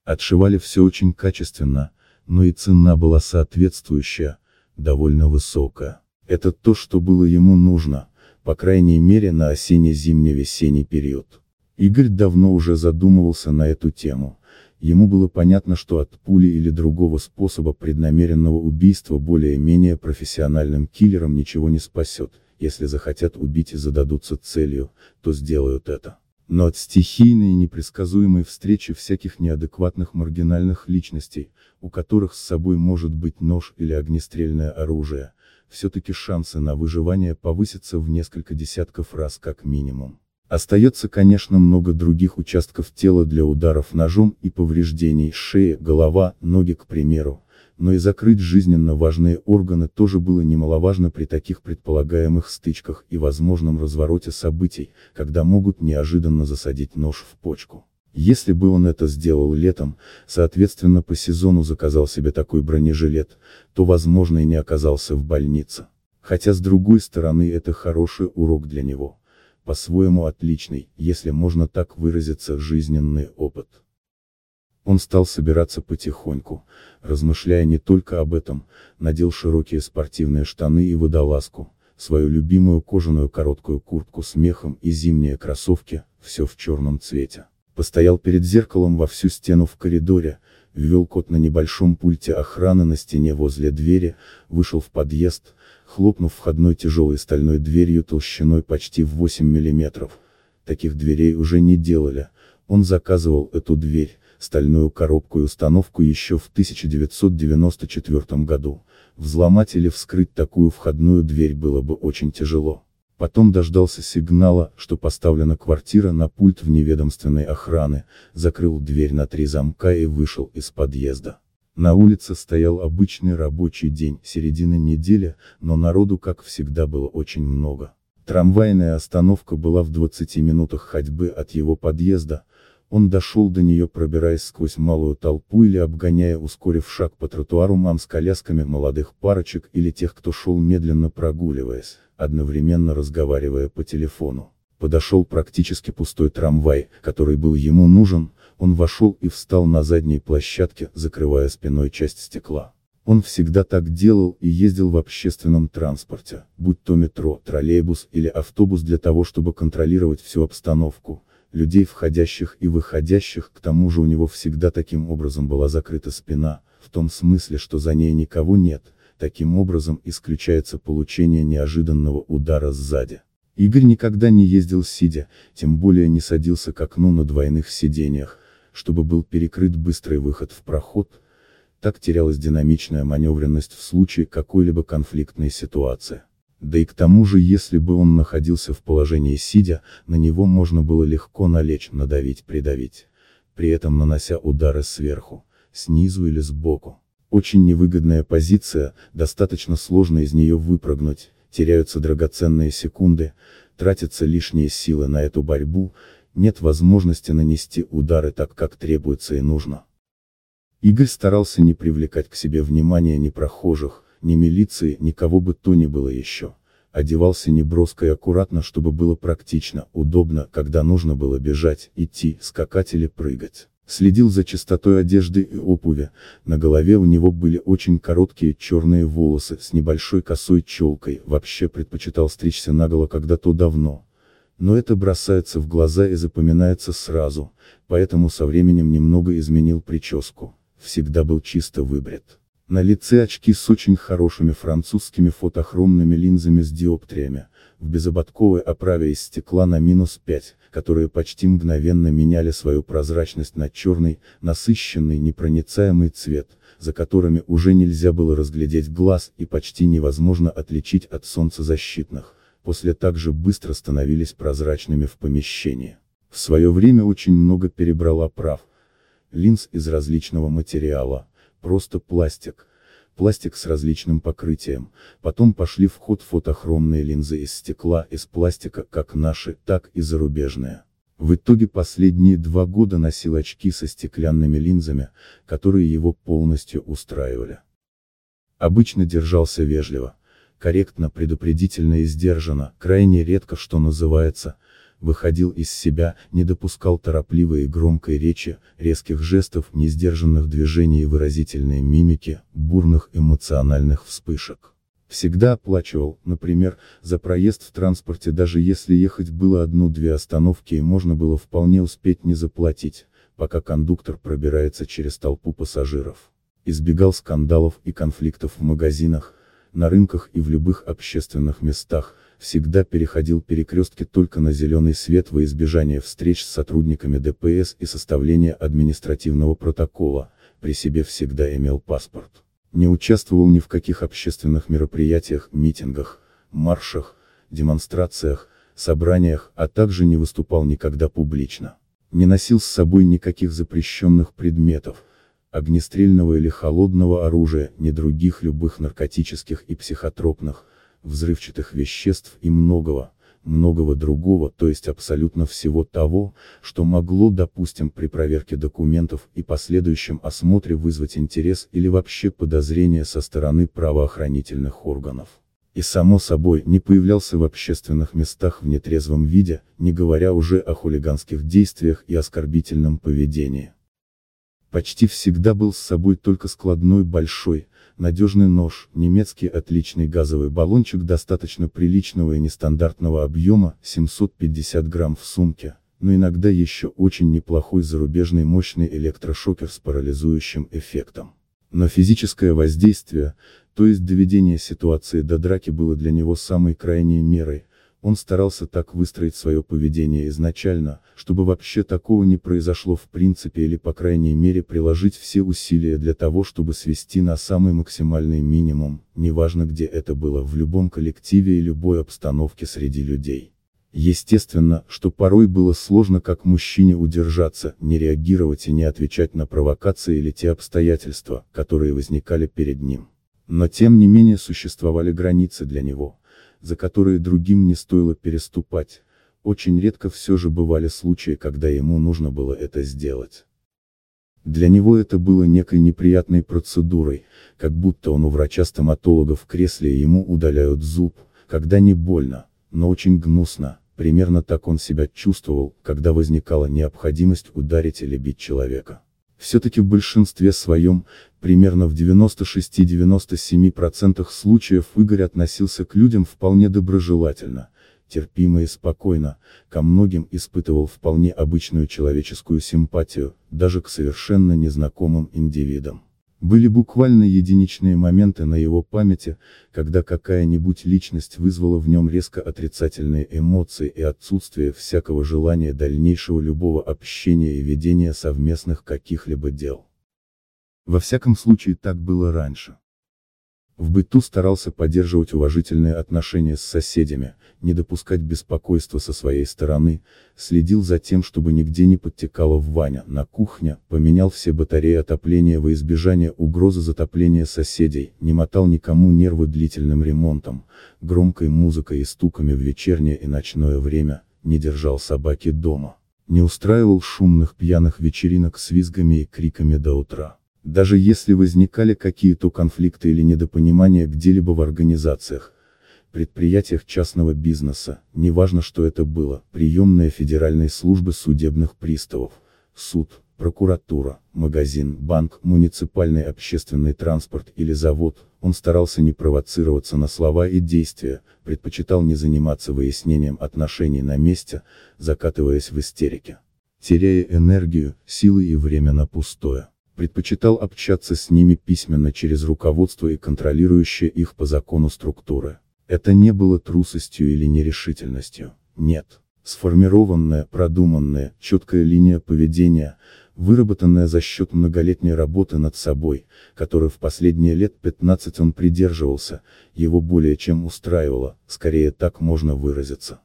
Отшивали все очень качественно, но и цена была соответствующая, довольно высокая. Это то, что было ему нужно, по крайней мере на осенне-зимне-весенний период. Игорь давно уже задумывался на эту тему. Ему было понятно, что от пули или другого способа преднамеренного убийства более-менее профессиональным киллерам ничего не спасет, если захотят убить и зададутся целью, то сделают это. Но от стихийной и непредсказуемой встречи всяких неадекватных маргинальных личностей, у которых с собой может быть нож или огнестрельное оружие, все-таки шансы на выживание повысятся в несколько десятков раз как минимум. Остается конечно много других участков тела для ударов ножом и повреждений шеи, голова, ноги к примеру, но и закрыть жизненно важные органы тоже было немаловажно при таких предполагаемых стычках и возможном развороте событий, когда могут неожиданно засадить нож в почку. Если бы он это сделал летом, соответственно по сезону заказал себе такой бронежилет, то возможно и не оказался в больнице. Хотя с другой стороны это хороший урок для него. По-своему отличный, если можно так выразиться, жизненный опыт. Он стал собираться потихоньку, размышляя не только об этом, надел широкие спортивные штаны и водолазку, свою любимую кожаную короткую куртку с мехом и зимние кроссовки, все в черном цвете. Постоял перед зеркалом во всю стену в коридоре, ввел код на небольшом пульте охраны на стене возле двери, вышел в подъезд, хлопнув входной тяжелой стальной дверью толщиной почти в 8 мм. Таких дверей уже не делали, он заказывал эту дверь, стальную коробку и установку еще в 1994 году. Взломать или вскрыть такую входную дверь было бы очень тяжело. Потом дождался сигнала, что поставлена квартира на пульт в неведомственной охраны, закрыл дверь на три замка и вышел из подъезда. На улице стоял обычный рабочий день, середина недели, но народу как всегда было очень много. Трамвайная остановка была в 20 минутах ходьбы от его подъезда, он дошел до нее пробираясь сквозь малую толпу или обгоняя ускорив шаг по тротуару мам с колясками молодых парочек или тех кто шел медленно прогуливаясь одновременно разговаривая по телефону. Подошел практически пустой трамвай, который был ему нужен, он вошел и встал на задней площадке, закрывая спиной часть стекла. Он всегда так делал и ездил в общественном транспорте, будь то метро, троллейбус или автобус для того, чтобы контролировать всю обстановку, людей входящих и выходящих, к тому же у него всегда таким образом была закрыта спина, в том смысле, что за ней никого нет, таким образом исключается получение неожиданного удара сзади. Игорь никогда не ездил сидя, тем более не садился к окну на двойных сиденьях, чтобы был перекрыт быстрый выход в проход, так терялась динамичная маневренность в случае какой-либо конфликтной ситуации. Да и к тому же если бы он находился в положении сидя, на него можно было легко налечь, надавить, придавить, при этом нанося удары сверху, снизу или сбоку. Очень невыгодная позиция, достаточно сложно из нее выпрыгнуть, теряются драгоценные секунды, тратятся лишние силы на эту борьбу, нет возможности нанести удары так, как требуется и нужно. Игорь старался не привлекать к себе внимания ни прохожих, ни милиции, никого бы то ни было еще. Одевался неброско и аккуратно, чтобы было практично, удобно, когда нужно было бежать, идти, скакать или прыгать. Следил за чистотой одежды и обуви, на голове у него были очень короткие черные волосы с небольшой косой челкой, вообще предпочитал стричься наголо когда-то давно. Но это бросается в глаза и запоминается сразу, поэтому со временем немного изменил прическу, всегда был чисто выбрит. На лице очки с очень хорошими французскими фотохромными линзами с диоптриями, в безободковой оправе из стекла на минус 5, которые почти мгновенно меняли свою прозрачность на черный, насыщенный непроницаемый цвет, за которыми уже нельзя было разглядеть глаз и почти невозможно отличить от солнцезащитных, после также быстро становились прозрачными в помещении. В свое время очень много перебрал оправ, линз из различного материала, просто пластик. Пластик с различным покрытием, потом пошли в ход фотохромные линзы из стекла, из пластика, как наши, так и зарубежные. В итоге последние два года носил очки со стеклянными линзами, которые его полностью устраивали. Обычно держался вежливо, корректно, предупредительно и сдержанно, крайне редко, что называется, выходил из себя, не допускал торопливой и громкой речи, резких жестов, несдержанных движений и выразительной мимики, бурных эмоциональных вспышек. Всегда оплачивал, например, за проезд в транспорте даже если ехать было одну-две остановки и можно было вполне успеть не заплатить, пока кондуктор пробирается через толпу пассажиров. Избегал скандалов и конфликтов в магазинах, на рынках и в любых общественных местах, всегда переходил перекрестки только на зеленый свет во избежание встреч с сотрудниками ДПС и составления административного протокола, при себе всегда имел паспорт. Не участвовал ни в каких общественных мероприятиях, митингах, маршах, демонстрациях, собраниях, а также не выступал никогда публично. Не носил с собой никаких запрещенных предметов, огнестрельного или холодного оружия, ни других любых наркотических и психотропных, взрывчатых веществ и многого, многого другого, то есть абсолютно всего того, что могло, допустим, при проверке документов и последующем осмотре вызвать интерес или вообще подозрение со стороны правоохранительных органов. И само собой, не появлялся в общественных местах в нетрезвом виде, не говоря уже о хулиганских действиях и оскорбительном поведении. Почти всегда был с собой только складной большой, надежный нож, немецкий отличный газовый баллончик достаточно приличного и нестандартного объема, 750 грамм в сумке, но иногда еще очень неплохой зарубежный мощный электрошокер с парализующим эффектом. Но физическое воздействие, то есть доведение ситуации до драки было для него самой крайней мерой, он старался так выстроить свое поведение изначально, чтобы вообще такого не произошло в принципе или по крайней мере приложить все усилия для того, чтобы свести на самый максимальный минимум, неважно где это было в любом коллективе и любой обстановке среди людей. Естественно, что порой было сложно как мужчине удержаться, не реагировать и не отвечать на провокации или те обстоятельства, которые возникали перед ним. Но тем не менее существовали границы для него за которые другим не стоило переступать, очень редко все же бывали случаи, когда ему нужно было это сделать. Для него это было некой неприятной процедурой, как будто он у врача-стоматолога в кресле и ему удаляют зуб, когда не больно, но очень гнусно, примерно так он себя чувствовал, когда возникала необходимость ударить или бить человека. Все-таки в большинстве своем, примерно в 96-97% случаев Игорь относился к людям вполне доброжелательно, терпимо и спокойно, ко многим испытывал вполне обычную человеческую симпатию, даже к совершенно незнакомым индивидам. Были буквально единичные моменты на его памяти, когда какая-нибудь личность вызвала в нем резко отрицательные эмоции и отсутствие всякого желания дальнейшего любого общения и ведения совместных каких-либо дел. Во всяком случае так было раньше. В быту старался поддерживать уважительные отношения с соседями, не допускать беспокойства со своей стороны, следил за тем, чтобы нигде не подтекало в Ваня, на кухне, поменял все батареи отопления во избежание угрозы затопления соседей, не мотал никому нервы длительным ремонтом, громкой музыкой и стуками в вечернее и ночное время, не держал собаки дома, не устраивал шумных пьяных вечеринок с визгами и криками до утра. Даже если возникали какие-то конфликты или недопонимания где-либо в организациях, предприятиях частного бизнеса, неважно что это было, приемная Федеральной службы судебных приставов, суд, прокуратура, магазин, банк, муниципальный общественный транспорт или завод, он старался не провоцироваться на слова и действия, предпочитал не заниматься выяснением отношений на месте, закатываясь в истерике, теряя энергию, силы и время на пустое предпочитал общаться с ними письменно через руководство и контролирующие их по закону структуры. Это не было трусостью или нерешительностью, нет. Сформированная, продуманная, четкая линия поведения, выработанная за счет многолетней работы над собой, которой в последние лет 15 он придерживался, его более чем устраивало, скорее так можно выразиться.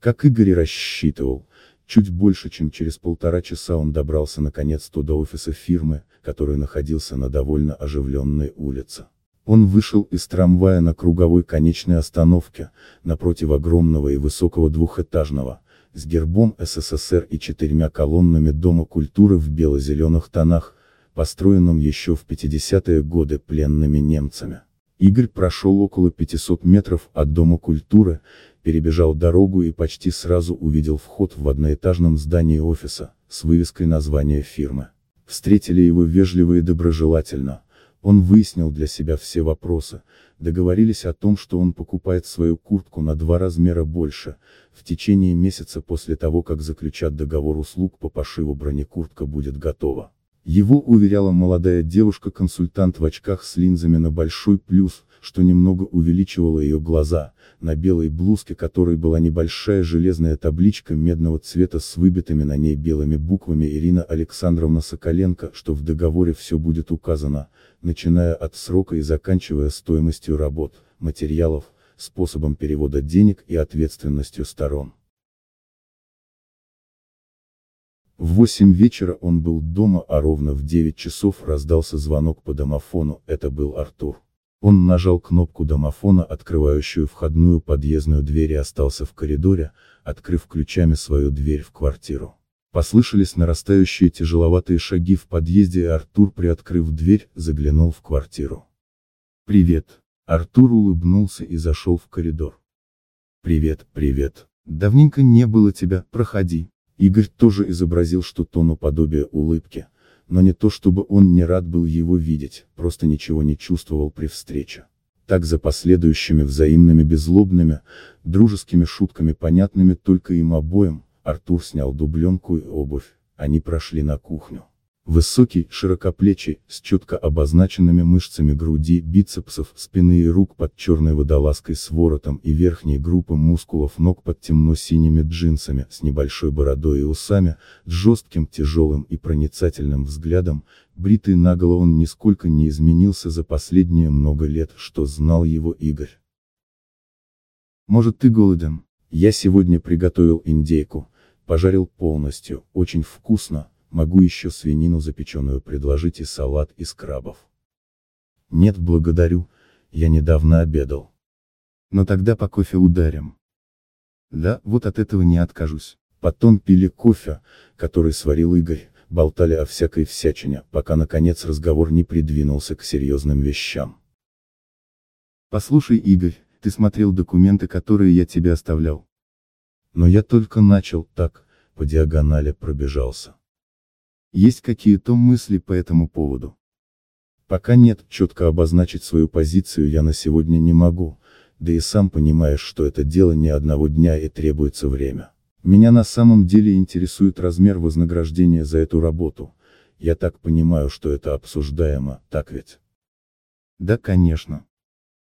Как Игорь рассчитывал, Чуть больше чем через полтора часа он добрался наконец-то до офиса фирмы, который находился на довольно оживленной улице. Он вышел из трамвая на круговой конечной остановке, напротив огромного и высокого двухэтажного, с гербом СССР и четырьмя колоннами Дома культуры в бело-зеленых тонах, построенном еще в 50-е годы пленными немцами. Игорь прошел около 500 метров от Дома культуры, перебежал дорогу и почти сразу увидел вход в одноэтажном здании офиса, с вывеской названия фирмы. Встретили его вежливо и доброжелательно. Он выяснил для себя все вопросы, договорились о том, что он покупает свою куртку на два размера больше, в течение месяца после того, как заключат договор услуг по пошиву бронекуртка будет готова. Его уверяла молодая девушка-консультант в очках с линзами на большой плюс, что немного увеличивало ее глаза, на белой блузке которой была небольшая железная табличка медного цвета с выбитыми на ней белыми буквами Ирина Александровна Соколенко, что в договоре все будет указано, начиная от срока и заканчивая стоимостью работ, материалов, способом перевода денег и ответственностью сторон. В 8 вечера он был дома, а ровно в 9 часов раздался звонок по домофону, это был Артур. Он нажал кнопку домофона, открывающую входную подъездную дверь и остался в коридоре, открыв ключами свою дверь в квартиру. Послышались нарастающие тяжеловатые шаги в подъезде и Артур, приоткрыв дверь, заглянул в квартиру. «Привет!» Артур улыбнулся и зашел в коридор. «Привет, привет. Давненько не было тебя, проходи». Игорь тоже изобразил что-то наподобие улыбки, но не то чтобы он не рад был его видеть, просто ничего не чувствовал при встрече. Так за последующими взаимными беззлобными, дружескими шутками понятными только им обоим, Артур снял дубленку и обувь, они прошли на кухню. Высокий, широкоплечий, с четко обозначенными мышцами груди, бицепсов, спины и рук под черной водолазкой с воротом и верхней группы мускулов ног под темно-синими джинсами, с небольшой бородой и усами, с жестким, тяжелым и проницательным взглядом, бритый наголо он нисколько не изменился за последние много лет, что знал его Игорь. «Может ты голоден? Я сегодня приготовил индейку, пожарил полностью, очень вкусно», Могу еще свинину запеченную предложить и салат из крабов. Нет, благодарю, я недавно обедал. Но тогда по кофе ударим. Да, вот от этого не откажусь. Потом пили кофе, который сварил Игорь, болтали о всякой всячине, пока наконец разговор не придвинулся к серьезным вещам. Послушай, Игорь, ты смотрел документы, которые я тебе оставлял. Но я только начал, так, по диагонали пробежался. Есть какие-то мысли по этому поводу? Пока нет, четко обозначить свою позицию я на сегодня не могу, да и сам понимаешь, что это дело не одного дня и требуется время. Меня на самом деле интересует размер вознаграждения за эту работу, Я так понимаю, что это обсуждаемо, так ведь? Да, конечно.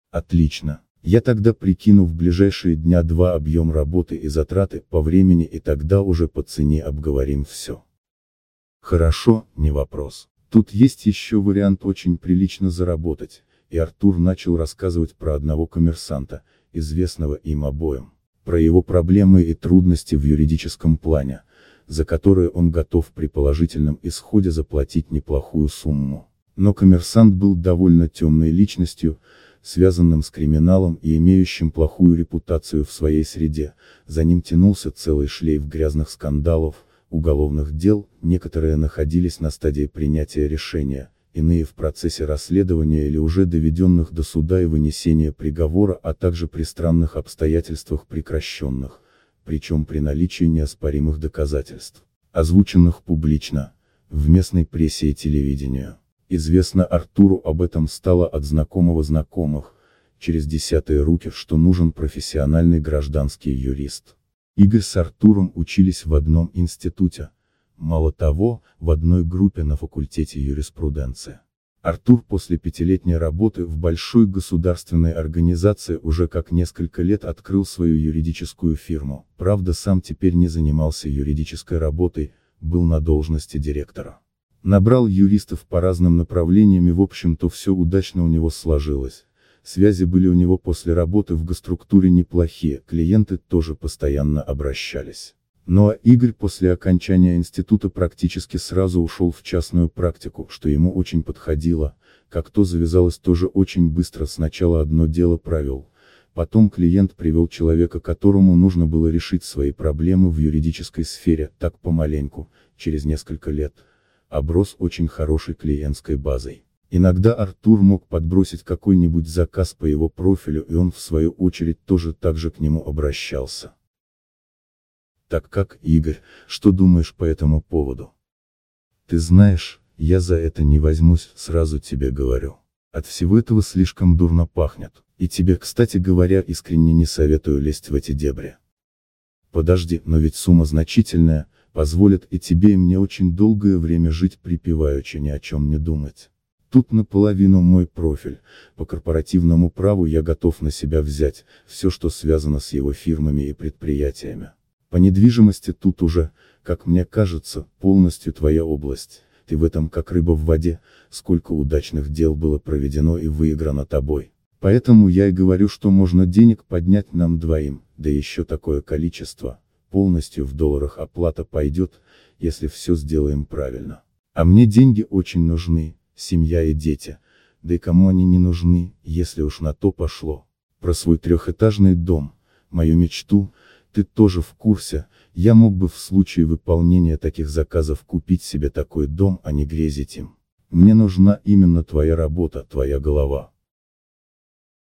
Отлично. Я тогда прикину в ближайшие дня два объем работы и затраты по времени и тогда уже по цене обговорим все. Хорошо, не вопрос. Тут есть еще вариант очень прилично заработать, и Артур начал рассказывать про одного коммерсанта, известного им обоим, про его проблемы и трудности в юридическом плане, за которые он готов при положительном исходе заплатить неплохую сумму. Но коммерсант был довольно темной личностью, связанным с криминалом и имеющим плохую репутацию в своей среде, за ним тянулся целый шлейф грязных скандалов, уголовных дел, некоторые находились на стадии принятия решения, иные в процессе расследования или уже доведенных до суда и вынесения приговора, а также при странных обстоятельствах прекращенных, причем при наличии неоспоримых доказательств, озвученных публично, в местной прессе и телевидению. Известно Артуру об этом стало от знакомого знакомых, через десятые руки, что нужен профессиональный гражданский юрист. Игорь с Артуром учились в одном институте, мало того, в одной группе на факультете юриспруденции. Артур после пятилетней работы в большой государственной организации уже как несколько лет открыл свою юридическую фирму, правда сам теперь не занимался юридической работой, был на должности директора. Набрал юристов по разным направлениям и в общем-то все удачно у него сложилось. Связи были у него после работы в госструктуре неплохие, клиенты тоже постоянно обращались. Ну а Игорь после окончания института практически сразу ушел в частную практику, что ему очень подходило, как то завязалось тоже очень быстро сначала одно дело провел, потом клиент привел человека которому нужно было решить свои проблемы в юридической сфере, так помаленьку, через несколько лет оброс очень хорошей клиентской базой. Иногда Артур мог подбросить какой-нибудь заказ по его профилю и он в свою очередь тоже так же к нему обращался. Так как, Игорь, что думаешь по этому поводу? Ты знаешь, я за это не возьмусь, сразу тебе говорю. От всего этого слишком дурно пахнет, и тебе, кстати говоря, искренне не советую лезть в эти дебри. Подожди, но ведь сумма значительная, позволит и тебе и мне очень долгое время жить припеваючи ни о чем не думать. Тут наполовину мой профиль, по корпоративному праву я готов на себя взять, все что связано с его фирмами и предприятиями. По недвижимости тут уже, как мне кажется, полностью твоя область, ты в этом как рыба в воде, сколько удачных дел было проведено и выиграно тобой. Поэтому я и говорю, что можно денег поднять нам двоим, да еще такое количество, полностью в долларах оплата пойдет, если все сделаем правильно. А мне деньги очень нужны, семья и дети, да и кому они не нужны, если уж на то пошло. Про свой трехэтажный дом, мою мечту, ты тоже в курсе, я мог бы в случае выполнения таких заказов купить себе такой дом, а не грезить им. Мне нужна именно твоя работа, твоя голова.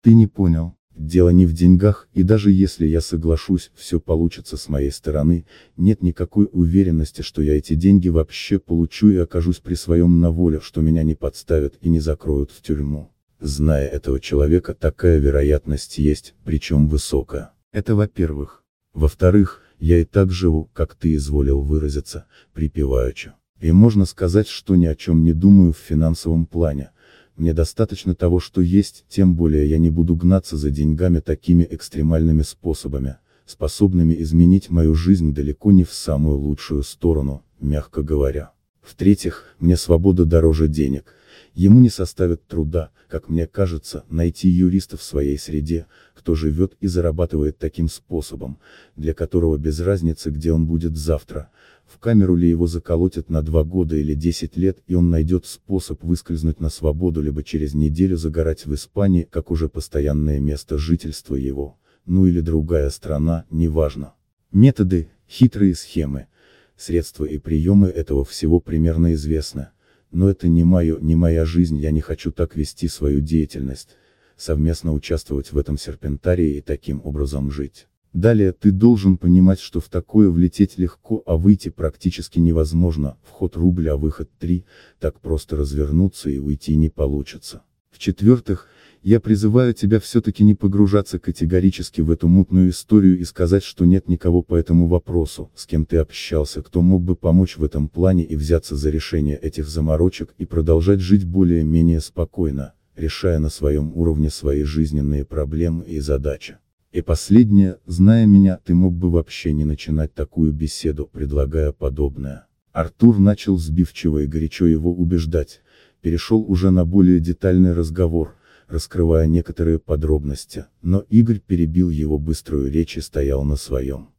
Ты не понял. Дело не в деньгах, и даже если я соглашусь, все получится с моей стороны, нет никакой уверенности, что я эти деньги вообще получу и окажусь при своем на воле, что меня не подставят и не закроют в тюрьму. Зная этого человека, такая вероятность есть, причем высокая. Это во-первых. Во-вторых, я и так живу, как ты изволил выразиться, припеваючи. И можно сказать, что ни о чем не думаю в финансовом плане, мне достаточно того, что есть, тем более я не буду гнаться за деньгами такими экстремальными способами, способными изменить мою жизнь далеко не в самую лучшую сторону, мягко говоря. В-третьих, мне свобода дороже денег. Ему не составит труда, как мне кажется, найти юриста в своей среде, кто живет и зарабатывает таким способом, для которого без разницы где он будет завтра, в камеру ли его заколотят на два года или 10 лет и он найдет способ выскользнуть на свободу либо через неделю загорать в Испании, как уже постоянное место жительства его, ну или другая страна, неважно. Методы, хитрые схемы, средства и приемы этого всего примерно известны. Но это не мое, не моя жизнь, я не хочу так вести свою деятельность, совместно участвовать в этом серпентарии и таким образом жить. Далее ты должен понимать, что в такое влететь легко, а выйти практически невозможно, вход рубля, а выход 3, так просто развернуться и уйти не получится. В-четвертых, Я призываю тебя все-таки не погружаться категорически в эту мутную историю и сказать, что нет никого по этому вопросу, с кем ты общался, кто мог бы помочь в этом плане и взяться за решение этих заморочек и продолжать жить более-менее спокойно, решая на своем уровне свои жизненные проблемы и задачи. И последнее, зная меня, ты мог бы вообще не начинать такую беседу, предлагая подобное. Артур начал сбивчиво и горячо его убеждать, перешел уже на более детальный разговор, раскрывая некоторые подробности, но Игорь перебил его быструю речь и стоял на своем.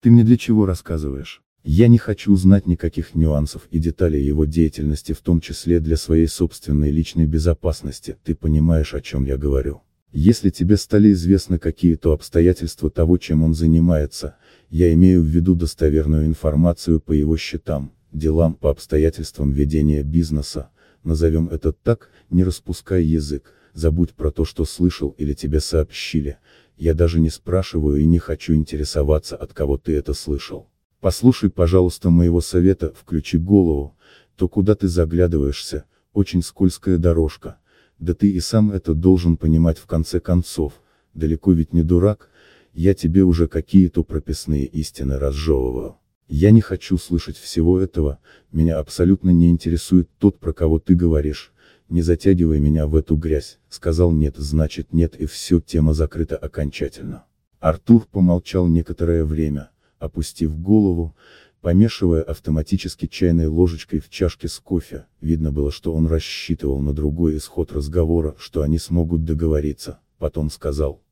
Ты мне для чего рассказываешь? Я не хочу знать никаких нюансов и деталей его деятельности в том числе для своей собственной личной безопасности, ты понимаешь о чем я говорю. Если тебе стали известны какие-то обстоятельства того чем он занимается, я имею в виду достоверную информацию по его счетам, делам по обстоятельствам ведения бизнеса, назовем это так, не распускай язык, забудь про то, что слышал или тебе сообщили. Я даже не спрашиваю и не хочу интересоваться, от кого ты это слышал. Послушай, пожалуйста, моего совета, включи голову, то куда ты заглядываешься, очень скользкая дорожка. Да ты и сам это должен понимать в конце концов, далеко ведь не дурак, я тебе уже какие-то прописные истины разжевываю. Я не хочу слышать всего этого, меня абсолютно не интересует тот, про кого ты говоришь, не затягивай меня в эту грязь, сказал нет значит нет и все, тема закрыта окончательно. Артур помолчал некоторое время, опустив голову, помешивая автоматически чайной ложечкой в чашке с кофе, видно было, что он рассчитывал на другой исход разговора, что они смогут договориться, потом сказал.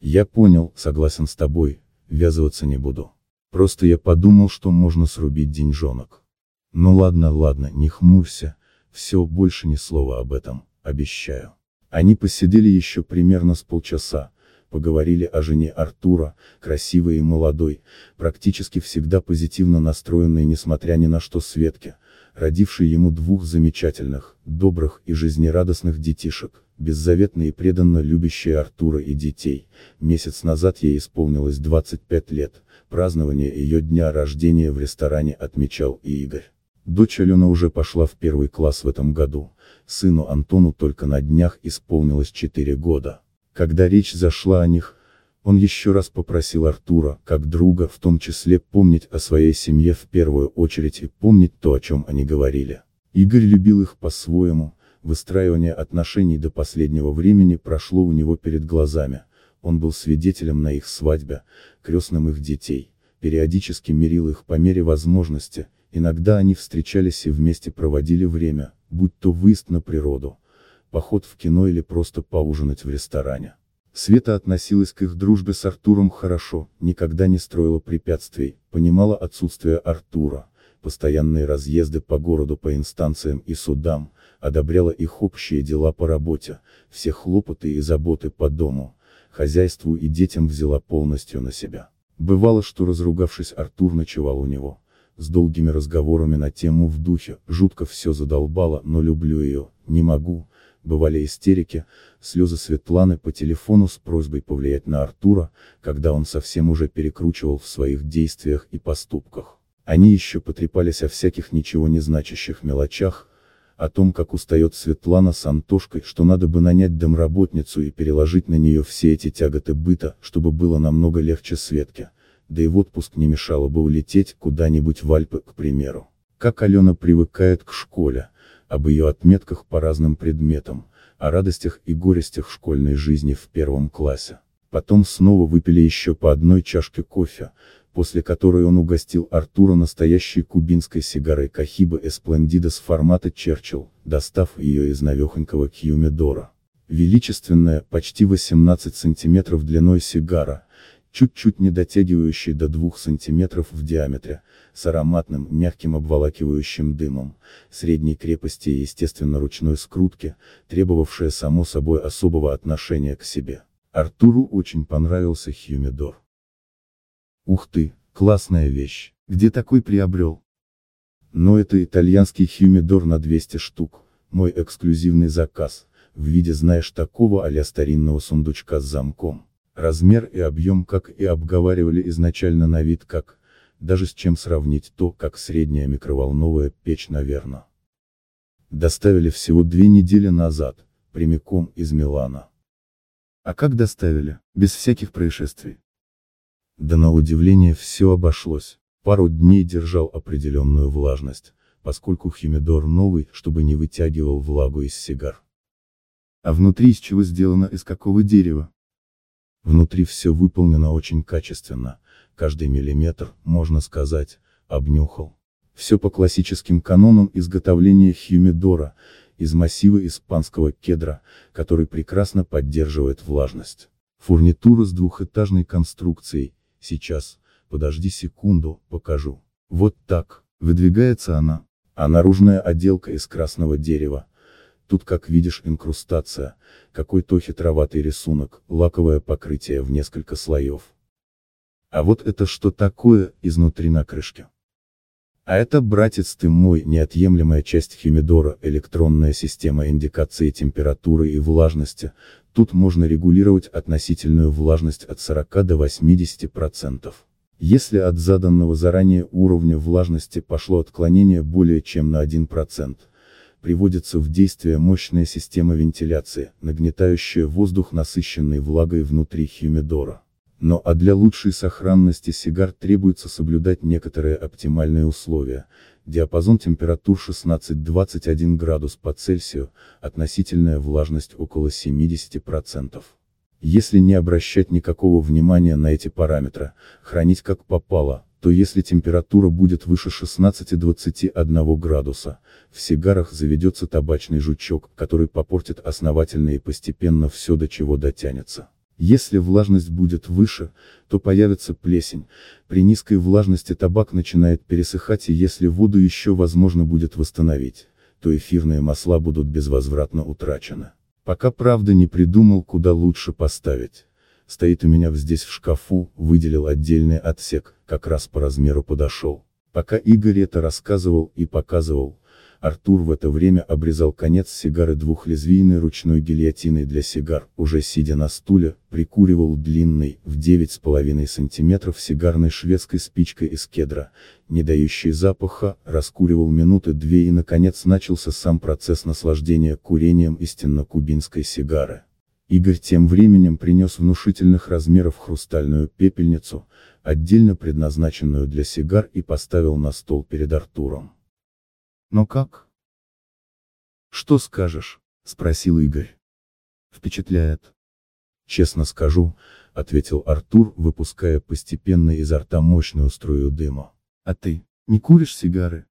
Я понял, согласен с тобой, ввязываться не буду. Просто я подумал, что можно срубить деньжонок. Ну ладно, ладно, не хмурься, все, больше ни слова об этом, обещаю. Они посидели еще примерно с полчаса, поговорили о жене Артура, красивой и молодой, практически всегда позитивно настроенной несмотря ни на что Светке, родившей ему двух замечательных, добрых и жизнерадостных детишек, беззаветно и преданно любящей Артура и детей. Месяц назад ей исполнилось 25 лет, празднование ее дня рождения в ресторане отмечал и Игорь. Дочь Алена уже пошла в первый класс в этом году, сыну Антону только на днях исполнилось 4 года. Когда речь зашла о них, он еще раз попросил Артура, как друга, в том числе помнить о своей семье в первую очередь и помнить то, о чем они говорили. Игорь любил их по-своему, выстраивание отношений до последнего времени прошло у него перед глазами, он был свидетелем на их свадьбе, крестным их детей, периодически мирил их по мере возможности, иногда они встречались и вместе проводили время, будь то выезд на природу, поход в кино или просто поужинать в ресторане. Света относилась к их дружбе с Артуром хорошо, никогда не строила препятствий, понимала отсутствие Артура, постоянные разъезды по городу по инстанциям и судам, одобряла их общие дела по работе, все хлопоты и заботы по дому, хозяйству и детям взяла полностью на себя. Бывало, что разругавшись Артур ночевал у него, с долгими разговорами на тему в духе, жутко все задолбало, но люблю ее, не могу, бывали истерики, слезы Светланы по телефону с просьбой повлиять на Артура, когда он совсем уже перекручивал в своих действиях и поступках. Они еще потрепались о всяких ничего не значащих мелочах, о том, как устает Светлана с Антошкой, что надо бы нанять домработницу и переложить на нее все эти тяготы быта, чтобы было намного легче Светке, да и в отпуск не мешало бы улететь куда-нибудь в Альпы, к примеру. Как Алена привыкает к школе, об ее отметках по разным предметам, о радостях и горестях школьной жизни в первом классе. Потом снова выпили еще по одной чашке кофе, после которой он угостил Артура настоящей кубинской сигарой Кахиба Эсплендида с формата Черчилл, достав ее из навехонького Кьюмидора. Величественная, почти 18 сантиметров длиной сигара, чуть-чуть не дотягивающий до 2 см в диаметре, с ароматным, мягким обволакивающим дымом, средней крепости и естественно ручной скрутки, требовавшая само собой особого отношения к себе. Артуру очень понравился Хьюмидор. Ух ты, классная вещь, где такой приобрел? Но это итальянский Хьюмидор на 200 штук, мой эксклюзивный заказ, в виде знаешь такого а старинного сундучка с замком. Размер и объем как и обговаривали изначально на вид как, даже с чем сравнить то, как средняя микроволновая печь наверное. Доставили всего две недели назад, прямиком из Милана. А как доставили, без всяких происшествий? Да на удивление все обошлось. Пару дней держал определенную влажность, поскольку химидор новый, чтобы не вытягивал влагу из сигар. А внутри из чего сделано, из какого дерева? Внутри все выполнено очень качественно, каждый миллиметр, можно сказать, обнюхал. Все по классическим канонам изготовления хюмидора, из массива испанского кедра, который прекрасно поддерживает влажность. Фурнитура с двухэтажной конструкцией, сейчас, подожди секунду, покажу. Вот так, выдвигается она, а наружная отделка из красного дерева. Тут как видишь инкрустация, какой-то хитроватый рисунок, лаковое покрытие в несколько слоев. А вот это что такое, изнутри на крышке. А это, братец ты мой, неотъемлемая часть химидора, электронная система индикации температуры и влажности, тут можно регулировать относительную влажность от 40 до 80%. Если от заданного заранее уровня влажности пошло отклонение более чем на 1%, приводится в действие мощная система вентиляции, нагнетающая воздух насыщенной влагой внутри химидора. Но а для лучшей сохранности сигар требуется соблюдать некоторые оптимальные условия. Диапазон температур 16-21 градус по Цельсию, относительная влажность около 70%. Если не обращать никакого внимания на эти параметры, хранить как попало, то если температура будет выше 16-21 градуса, в сигарах заведется табачный жучок, который попортит основательно и постепенно все до чего дотянется. Если влажность будет выше, то появится плесень, при низкой влажности табак начинает пересыхать и если воду еще возможно будет восстановить, то эфирные масла будут безвозвратно утрачены. Пока правда не придумал куда лучше поставить. Стоит у меня здесь в шкафу, выделил отдельный отсек, как раз по размеру подошел. Пока Игорь это рассказывал и показывал, Артур в это время обрезал конец сигары двухлезвийной ручной гильотиной для сигар, уже сидя на стуле, прикуривал длинной, в 9,5 см сигарной шведской спичкой из кедра, не дающей запаха, раскуривал минуты две и наконец начался сам процесс наслаждения курением истинно кубинской сигары. Игорь тем временем принес внушительных размеров хрустальную пепельницу, отдельно предназначенную для сигар и поставил на стол перед Артуром. Но как? Что скажешь? Спросил Игорь. Впечатляет. Честно скажу, ответил Артур, выпуская постепенно изо рта мощную струю дыма. А ты, не куришь сигары?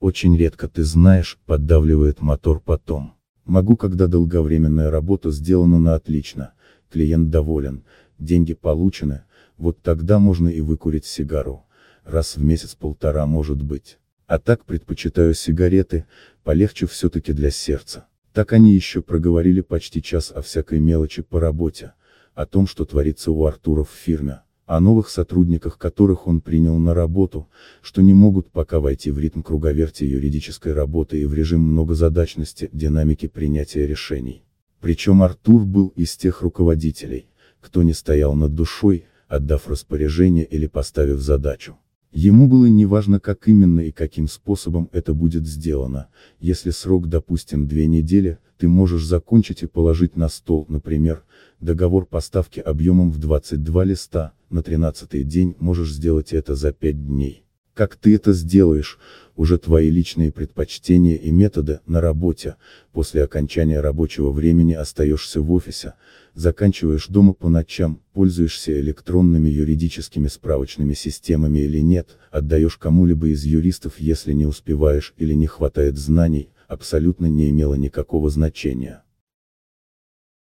Очень редко ты знаешь, поддавливает мотор потом. Могу, когда долговременная работа сделана на отлично, клиент доволен, деньги получены, вот тогда можно и выкурить сигару. Раз в месяц-полтора может быть. А так предпочитаю сигареты, полегче все-таки для сердца. Так они еще проговорили почти час о всякой мелочи по работе, о том, что творится у Артура в фирме, о новых сотрудниках, которых он принял на работу, что не могут пока войти в ритм круговерти юридической работы и в режим многозадачности, динамики принятия решений. Причем Артур был из тех руководителей, кто не стоял над душой, отдав распоряжение или поставив задачу. Ему было неважно как именно и каким способом это будет сделано, если срок допустим две недели, ты можешь закончить и положить на стол, например, договор поставки объемом в 22 листа, на 13 день можешь сделать это за 5 дней. Как ты это сделаешь, уже твои личные предпочтения и методы, на работе, после окончания рабочего времени остаешься в офисе, заканчиваешь дома по ночам, пользуешься электронными юридическими справочными системами или нет, отдаешь кому-либо из юристов если не успеваешь или не хватает знаний, абсолютно не имело никакого значения.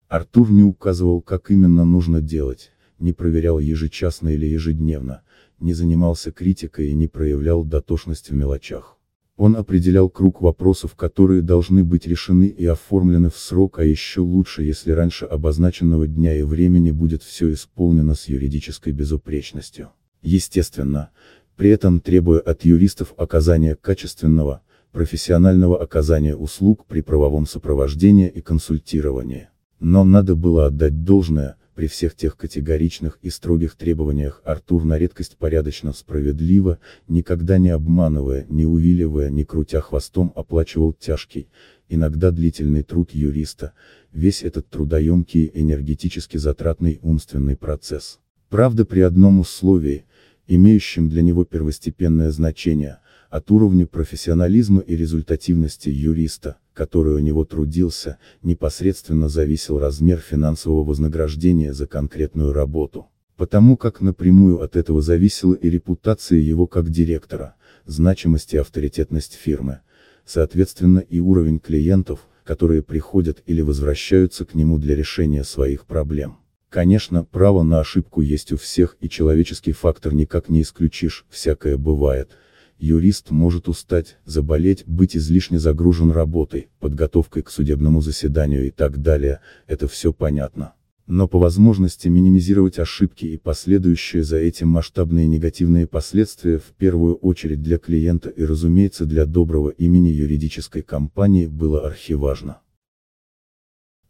Артур не указывал как именно нужно делать, не проверял ежечасно или ежедневно, не занимался критикой и не проявлял дотошность в мелочах. Он определял круг вопросов, которые должны быть решены и оформлены в срок, а еще лучше, если раньше обозначенного дня и времени будет все исполнено с юридической безупречностью. Естественно, при этом требуя от юристов оказания качественного, профессионального оказания услуг при правовом сопровождении и консультировании. Но надо было отдать должное, при всех тех категоричных и строгих требованиях Артур на редкость порядочно справедливо, никогда не обманывая, не увиливая, не крутя хвостом оплачивал тяжкий, иногда длительный труд юриста, весь этот трудоемкий энергетически затратный умственный процесс. Правда при одном условии, имеющем для него первостепенное значение, от уровня профессионализма и результативности юриста, который у него трудился, непосредственно зависел размер финансового вознаграждения за конкретную работу. Потому как напрямую от этого зависела и репутация его как директора, значимость и авторитетность фирмы, соответственно и уровень клиентов, которые приходят или возвращаются к нему для решения своих проблем. Конечно, право на ошибку есть у всех и человеческий фактор никак не исключишь, всякое бывает, юрист может устать, заболеть, быть излишне загружен работой, подготовкой к судебному заседанию и так далее, это все понятно. Но по возможности минимизировать ошибки и последующие за этим масштабные негативные последствия в первую очередь для клиента и разумеется для доброго имени юридической компании было архиважно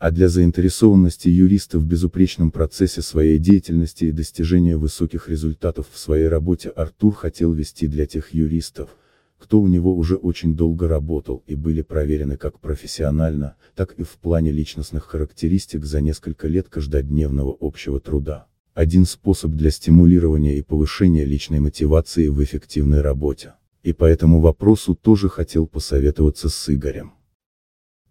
а для заинтересованности юриста в безупречном процессе своей деятельности и достижения высоких результатов в своей работе Артур хотел вести для тех юристов, кто у него уже очень долго работал и были проверены как профессионально, так и в плане личностных характеристик за несколько лет каждодневного общего труда. Один способ для стимулирования и повышения личной мотивации в эффективной работе. И по этому вопросу тоже хотел посоветоваться с Игорем.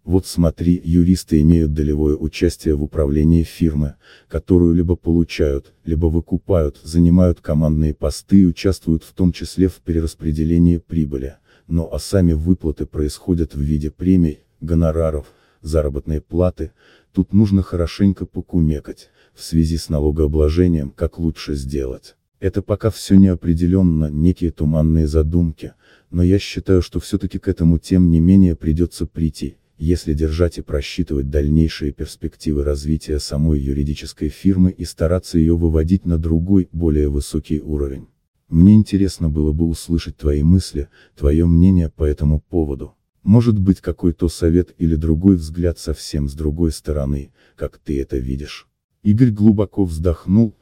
Вот смотри, юристы имеют долевое участие в управлении фирмы, которую либо получают, либо выкупают, занимают командные посты и участвуют в том числе в перераспределении прибыли, но а сами выплаты происходят в виде премий, гонораров, заработной платы, тут нужно хорошенько покумекать, в связи с налогообложением, как лучше сделать. Это пока все не определенно, некие туманные задумки, но я считаю, что все-таки к этому тем не менее придется прийти, если держать и просчитывать дальнейшие перспективы развития самой юридической фирмы и стараться ее выводить на другой, более высокий уровень. Мне интересно было бы услышать твои мысли, твое мнение по этому поводу. Может быть какой-то совет или другой взгляд совсем с другой стороны, как ты это видишь. Игорь глубоко вздохнул,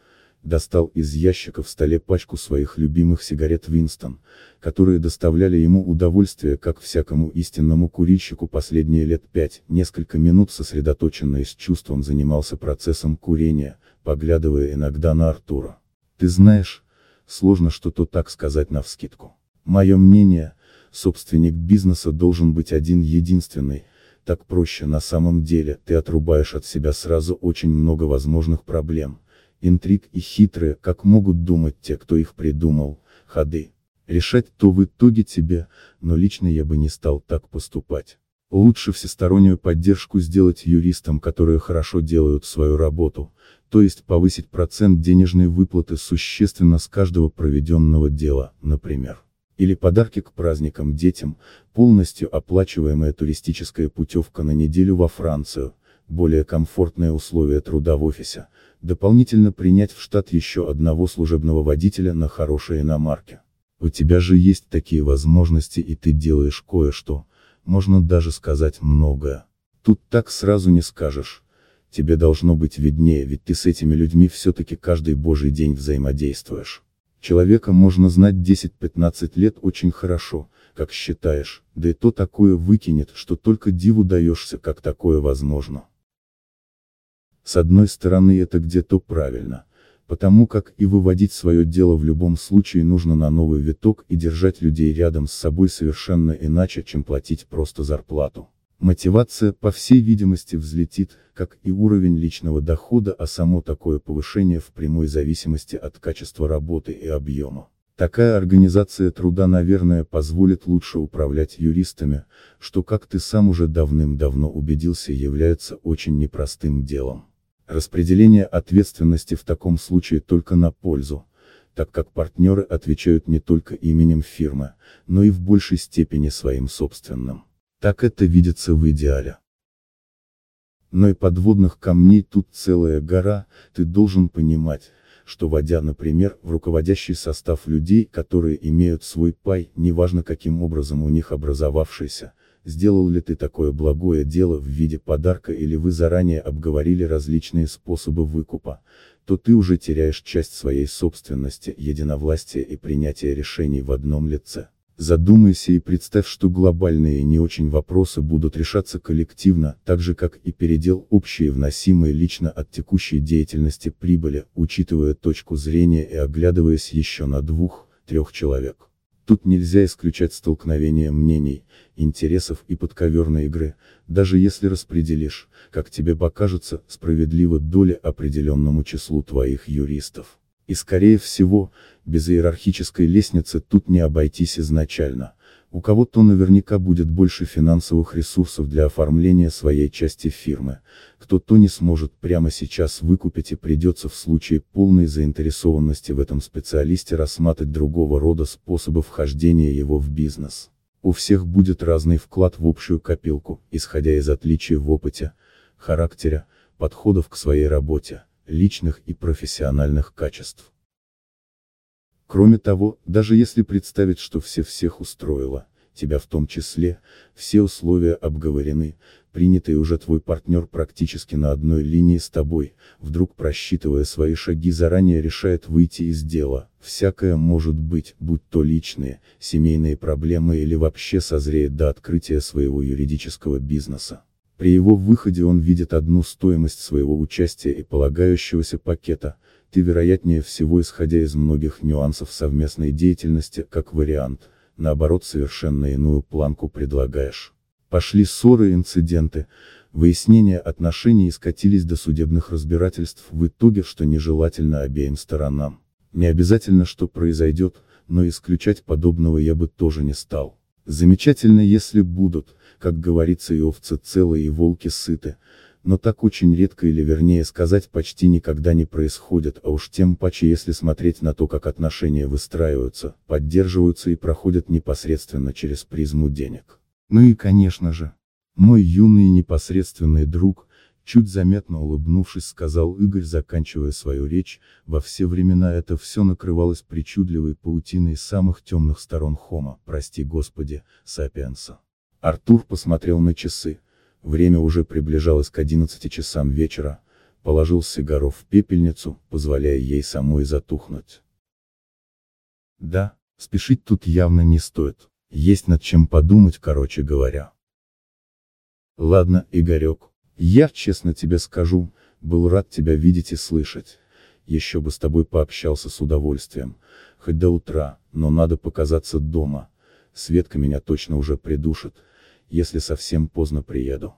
достал из ящика в столе пачку своих любимых сигарет Винстон, которые доставляли ему удовольствие как всякому истинному курильщику последние лет пять, несколько минут сосредоточенно и с чувством занимался процессом курения, поглядывая иногда на Артура. Ты знаешь, сложно что-то так сказать навскидку. Мое мнение, собственник бизнеса должен быть один единственный, так проще на самом деле, ты отрубаешь от себя сразу очень много возможных проблем, интриг и хитрые, как могут думать те, кто их придумал, ходы. Решать то в итоге тебе, но лично я бы не стал так поступать. Лучше всестороннюю поддержку сделать юристам, которые хорошо делают свою работу, то есть повысить процент денежной выплаты существенно с каждого проведенного дела, например. Или подарки к праздникам детям, полностью оплачиваемая туристическая путевка на неделю во Францию, более комфортные условия труда в офисе, дополнительно принять в штат еще одного служебного водителя на хорошей иномарке. У тебя же есть такие возможности и ты делаешь кое-что, можно даже сказать многое. Тут так сразу не скажешь. Тебе должно быть виднее, ведь ты с этими людьми все-таки каждый божий день взаимодействуешь. Человека можно знать 10-15 лет очень хорошо, как считаешь, да и то такое выкинет, что только диву даешься, как такое возможно. С одной стороны это где-то правильно, потому как и выводить свое дело в любом случае нужно на новый виток и держать людей рядом с собой совершенно иначе, чем платить просто зарплату. Мотивация, по всей видимости, взлетит, как и уровень личного дохода, а само такое повышение в прямой зависимости от качества работы и объема. Такая организация труда, наверное, позволит лучше управлять юристами, что, как ты сам уже давным-давно убедился, является очень непростым делом. Распределение ответственности в таком случае только на пользу, так как партнеры отвечают не только именем фирмы, но и в большей степени своим собственным. Так это видится в идеале. Но и подводных камней тут целая гора, ты должен понимать, что вводя, например, в руководящий состав людей, которые имеют свой пай, неважно каким образом у них образовавшийся, сделал ли ты такое благое дело в виде подарка или вы заранее обговорили различные способы выкупа, то ты уже теряешь часть своей собственности, единовластия и принятия решений в одном лице. Задумайся и представь, что глобальные и не очень вопросы будут решаться коллективно, так же как и передел общие вносимые лично от текущей деятельности прибыли, учитывая точку зрения и оглядываясь еще на двух, трех человек. Тут нельзя исключать столкновение мнений, интересов и подковерной игры, даже если распределишь, как тебе покажется, справедливо доли определенному числу твоих юристов. И скорее всего, без иерархической лестницы тут не обойтись изначально. У кого-то наверняка будет больше финансовых ресурсов для оформления своей части фирмы, кто-то не сможет прямо сейчас выкупить и придется в случае полной заинтересованности в этом специалисте рассматривать другого рода способы вхождения его в бизнес. У всех будет разный вклад в общую копилку, исходя из отличий в опыте, характере, подходов к своей работе, личных и профессиональных качеств. Кроме того, даже если представить, что все всех устроило, тебя в том числе, все условия обговорены, принятый уже твой партнер практически на одной линии с тобой, вдруг просчитывая свои шаги заранее решает выйти из дела, всякое может быть, будь то личные, семейные проблемы или вообще созреет до открытия своего юридического бизнеса. При его выходе он видит одну стоимость своего участия и полагающегося пакета, ты вероятнее всего исходя из многих нюансов совместной деятельности, как вариант, наоборот совершенно иную планку предлагаешь. Пошли ссоры и инциденты, выяснения отношений и скатились до судебных разбирательств в итоге, что нежелательно обеим сторонам. Не обязательно что произойдет, но исключать подобного я бы тоже не стал. Замечательно если будут, как говорится и овцы целые и волки сыты, но так очень редко или вернее сказать почти никогда не происходит, а уж тем паче если смотреть на то как отношения выстраиваются, поддерживаются и проходят непосредственно через призму денег. Ну и конечно же, мой юный непосредственный друг, чуть заметно улыбнувшись сказал Игорь заканчивая свою речь, во все времена это все накрывалось причудливой паутиной самых темных сторон Хома, прости господи, Сапиенса. Артур посмотрел на часы, Время уже приближалось к 11 часам вечера, положил сигару в пепельницу, позволяя ей самой затухнуть. Да, спешить тут явно не стоит, есть над чем подумать, короче говоря. Ладно, Игорек, я, честно тебе скажу, был рад тебя видеть и слышать. Еще бы с тобой пообщался с удовольствием, хоть до утра, но надо показаться дома. Светка меня точно уже придушит, если совсем поздно приеду.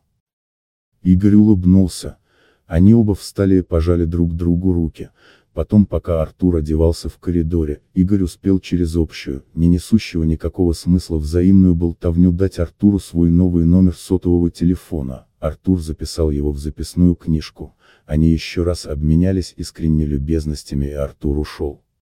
Игорь улыбнулся. Они оба встали и пожали друг другу руки. Потом, пока Артур одевался в коридоре, Игорь успел через общую, не несущего никакого смысла взаимную болтовню дать Артуру свой новый номер сотового телефона. Артур записал его в записную книжку. Они еще раз обменялись искренне любезностями и Артур ушел.